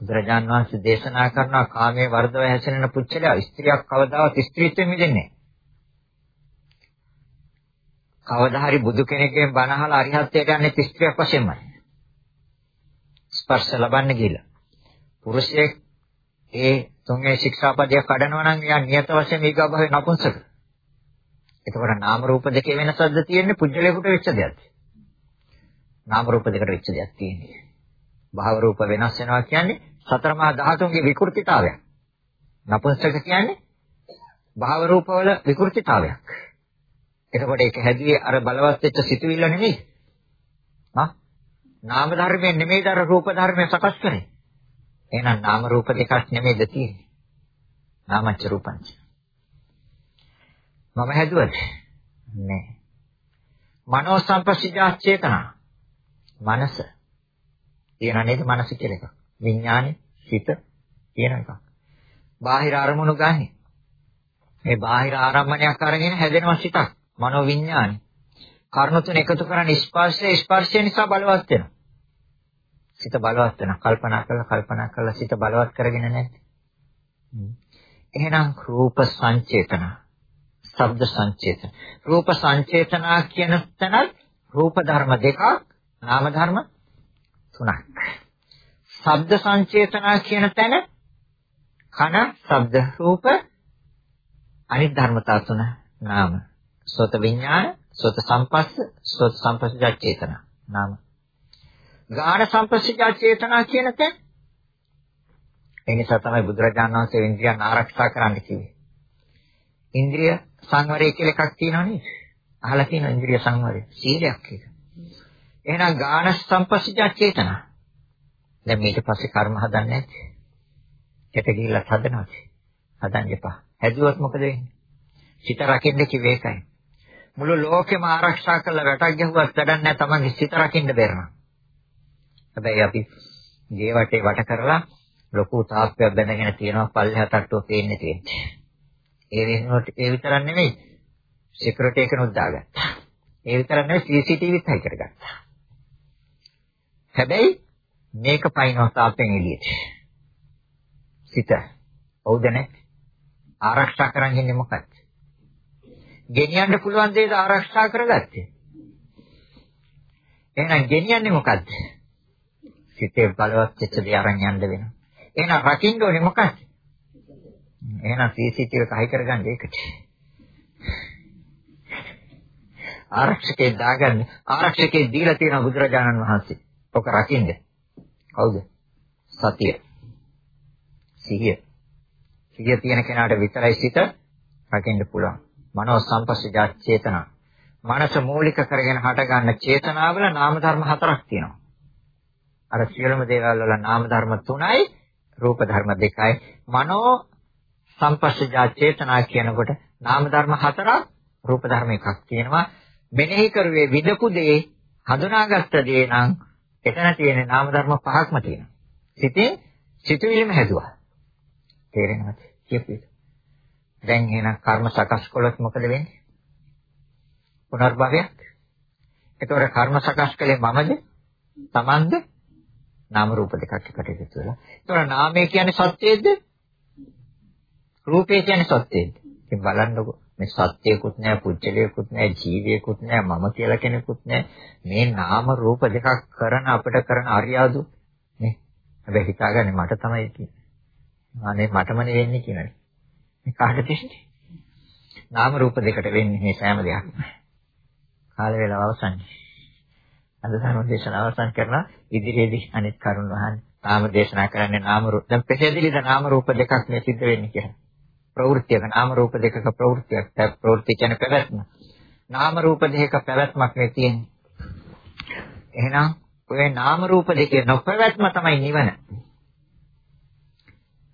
බුදුරජාන් වහන්සේ දේශනා කරන කාමයේ වර්ධව හැසිරෙන පුච්චලයා ස්ත්‍රියක් කවදාවත් ස්ත්‍රීත්වෙන් මිදෙන්නේ නැහැ. කවදා හරි බුදු කෙනෙක්ගෙන් බණ අහලා අරිහත්ත්වයට යන්නේ ස්ත්‍රියක් වශයෙන්මයි. ස්පර්ශ ලබන්න ගිහලා. පුරුෂයෙක් ඒ තුන්වෙනි ශික්ෂාපදයක් කඩනවා නම් එයා නියත වශයෙන් ඊගා භවයේ නපුංසක. එතකොට නාම රූප දෙකේ වෙනසක්ද තියෙන්නේ පුජ්‍යලයකට වෙච්ච දෙයක්ද? නාම රූප දෙකට වෙච්ච දෙයක් තියෙන්නේ. භාව රූප වෙනස් වෙනවා කියන්නේ සතර මහා ධාතුන්ගේ විකෘතිතාවයක්. නපුංසක කියන්නේ භාව රූපවල විකෘතිතාවයක්. එතකොට ඒක හැදුවේ අර බලවත් වෙච්ච සිතුවිල්ල නෙමෙයි. හා? නාම ධර්මයෙන් නෙමෙයි දර රූප ධර්මයෙන් සකස් කරේ. එහෙනම් නාම රූප දෙකක් නෙමෙයිද තියෙන්නේ? නාමච්ච රූපංච. මම හැදුවද? නෑ. මනෝ සංපස්සිජා චේතනා. මනස. තියෙන නේද මනස කියලා එකක්. විඥානේ, සිත තියෙන එකක්. බාහිර අරමුණු ගන්නෙ. මේ බාහිර ආරම්මණයක් අරගෙන හැදෙනවා සිතක්. මනෝ විඥානේ. කර්ණ තුන එකතු කරන් ස්පර්ශය ස්පර්ශය නිසා බලවත් වෙනවා. සිත බලවත් වෙනවා. කල්පනා කරලා කල්පනා කරලා සිත බලවත් කරගෙන නැද්ද? එහෙනම් රූප සංචේතන, ශබ්ද සංචේතන. රූප සංචේතනා කියන තැනත් රූප ධර්ම දෙකක්, නාම ධර්ම තුනක්. ශබ්ද සංචේතනා කියන තැන කන, ශබ්ද, රූප අනිත් ධර්මතා තුන නාම. සෝත විඥාන, සෝත සම්පස්ස, සෝත සම්පස්සජ චේතන. නාම. ගාන සම්පස්සජා චේතනා කියන තැන. ඒ නිසා තමයි බුදුරජාණන් වහන්සේ ඉන්ද්‍රියන් ආරක්ෂා කරන්න කිව්වේ. ඉන්ද්‍රිය සංවරය කියලා එකක් තියෙනවා නේද? අහලා තියෙන ඉන්ද්‍රිය සංවරය. සීලයක් ඒක. එහෙනම් ගාන සම්පස්සජා චේතනා. දැන් ඊට පස්සේ කර්ම හදන්නේ නැද්ද? යට ගිහිල්ලා හදනවාද? හදන්න එපා. හැදුවොත් මොකද වෙන්නේ? සිත රකින්න කිව්වේ ඒකයි. මුළු ලෝකෙම ආරක්ෂා කරලා වැටක් ගැහුවත් වැඩක් නැහැ තමන්ගේ සිත රකින්න බැරනවා. හැබැයි අපි ගේ වටේ වට කරලා ලොකු තාප්පයක් බැඳගෙන තියෙනවා පල්ලෙහා තට්ටුව පේන්නේ තියෙන්නේ. ඒ වෙනුවට ඒ විතරක් නෙමෙයි සිකියුරිටි එකනොත් දාගත්තා. ඒ විතරක් නෙමෙයි CCTVත් හයි කරගත්තා. හැබැයි මේක පයින්ව තාප්පෙන් එළියට. සිත. හවුද නැත්? ආරක්ෂා කරන් ඉන්නේ මොකක්ද? ගෙනියන්න පුළුවන් දේද ආරක්ෂා කරගත්තේ? එහෙනම් ගෙනියන්නේ මොකද්ද? සිතේ බලවත් වෙච්ච දේ අරන් යන්න වෙනවා. එහෙනම් රකින්න ඕනේ මොකක්ද? එහෙනම් CCTV එක හයි කරගන්න ඒකට. ආරක්ෂකේ දාගන්න ආරක්ෂකේ දීලා තියෙන බුදුරජාණන් වහන්සේ. ඔක රකින්න. කවුද? සතිය. සිහිය. සිහිය තියෙන කෙනාට විතරයි සිත රකින්න පුළුවන්. මනෝ සංපස්සජා චේතනා. මනස මූලික කරගෙන හටගන්න චේතනාවල නාම ධර්ම හතරක් තියෙනවා. අර සියලුම දේවල් වල නාම ධර්ම තුනයි රූප ධර්ම දෙකයි. මනෝ සංපස්සජා චේතනා කියනකොට නාම ධර්ම හතරක් රූප ධර්ම එකක් තියෙනවා. මෙනෙහි කරුවේ විදපු දේ හඳුනාගත්ත දේ නම් එතන තියෙන නාම ධර්ම පහක්ම තියෙනවා. සිතේ සිතුවිලිම හැදුවා. තේරෙනවද? කියපේ දැන් එහෙනම් කර්ම සකස් කළොත් මොකද වෙන්නේ පුනර්භවයක් ඒතකොට කර්ම සකස් කළේ මමද තමන්ද නාම රූප දෙකක් එකට එකතු වෙලා. ඒතකොට නාමය කියන්නේ සත්‍යයේද? රූපය කියන්නේ සත්‍යයේද? ඉතින් බලන්නකො මේ සත්‍යයකුත් නැහැ, පුච්චලයකුත් නැහැ, ජීවියකුත් නැහැ, මම කියලා කෙනෙකුත් නැහැ. මේ නාම රූප දෙකක් කරන අපිට කරන අරියාදු නේ. හැබැයි හිතාගන්නේ මට තමයි කියන්නේ. අනේ මටමනේ වෙන්නේ කියනනේ. මේ කාටද තියෙන්නේ? නාම රූප දෙකට වෙන්නේ මේ සෑම දෙයක්ම. කාල වේලාව අවසන්යි. අද ධර්ම දේශනාව අවසන් කරලා ඉදිරියේදී අනිත් කරුණ වහන්න. නාම දේශනා කරන්නේ නාම රූප. දැන් පැහැදිලිද නාම රූප දෙකක් මේ සිද්ධ වෙන්නේ කියලා. ප්‍රවෘත්තියක නාම රූප දෙකක ප්‍රවෘත්තියක්. දැන් ප්‍රවෘත්ති කියන්නේ පැවැත්ම. නාම රූප දෙකක පැවැත්මක් මේ තියෙන්නේ. එහෙනම් ඔය නාම රූප දෙකේ නොපැවැත්ම තමයි නිවන.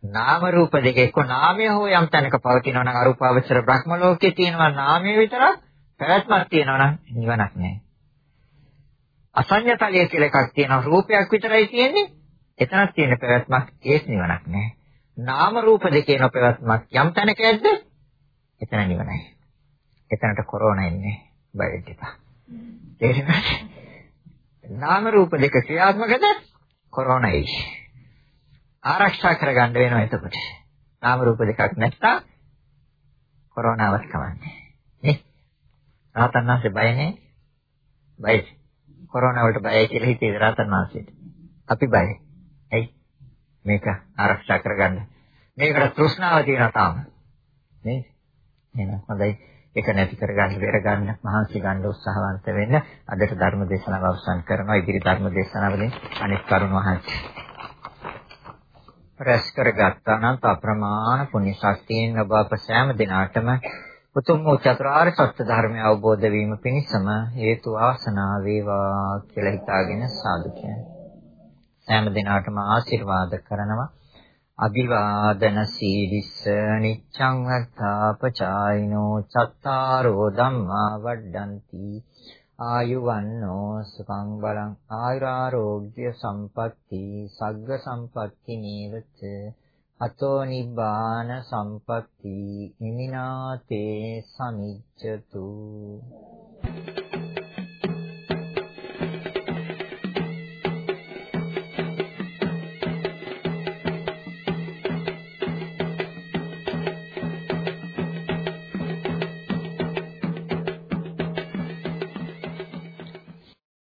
නාම රූප දෙක එක්ක නාමය හෝ යම් තැනක පවතිනවා නම් අරූපාවචර බ්‍රහ්ම ලෝකේ තියෙනවා නාමය විතරක් පැවැත්මක් තියෙනවා නම් නිවනක් නෑ. අසඤ්ඤතලය කියලා එකක් තියෙනවා රූපයක් විතරයි තියෙන්නේ. එතනක් තියෙන පැවැත්මක් ඒත් නිවනක් නෑ. නාම රූප දෙකේ නොපැවැත්මක් යම් තැනක ඇද්ද? එතන නිවනයි. එතනට කොරෝනා ඉන්නේ බය වෙන්න එපා. තේරෙනවද? නාම රූප දෙක ක්‍රියාත්මකද? කොරෝනායි. ආරක්ෂා කරගන්න වෙනවා එතකොට. නාම රූප දෙකක් නැත්තම් කොරෝනාවක් කවන්නේ. නේ? ආතන්නස්සේ බය නැහැ. බයයි. කොරෝනා වලට බයයි කියලා හිතේ රාතන් වහන්සේට. අපි බයයි. ඇයි? මේක ආරක්ෂා කරගන්න මේකට තෘෂ්ණාව තියෙනවා තාම. නේද? එහෙනම් හොඳයි. ඒක නැති කරගන්න බෙර ගන්න මහන්සි ගන්න උත්සාහවන්ත වෙන්න අදට ධර්ම දේශනාව අවසන් කරනවා ඉදිරි ධර්ම දේශනාවලින් අනිත් කරුණ වහන්සේ රැස් කරගත්තා නම් අප්‍රමාණ පුණ්‍ය ශක්තියෙන් ඔබ අප සෑම දිනාටම උතුම් වූ චතුරාර්ය සත්‍ය ධර්මය අවබෝධ වීම පිණිසම හේතු වාසනා වේවා කියලා හිතාගෙන සාදු කියන්නේ. සෑම දිනාටම ආශිර්වාද කරනවා. අභිවාදන සීලිස්ස නිච්ඡං වත්තාපචායිනෝ චත්තාරෝ ධම්මා වඩ්ඩಂತಿ ආයුවන්නෝ සුඛං බලං ආයුරාෝග්‍ය සම්පatti සග්ග සම්පatti නේවච අතෝ නිබ්බාන සම්පatti නිමිනාතේ සමිච්ඡතු Thank you.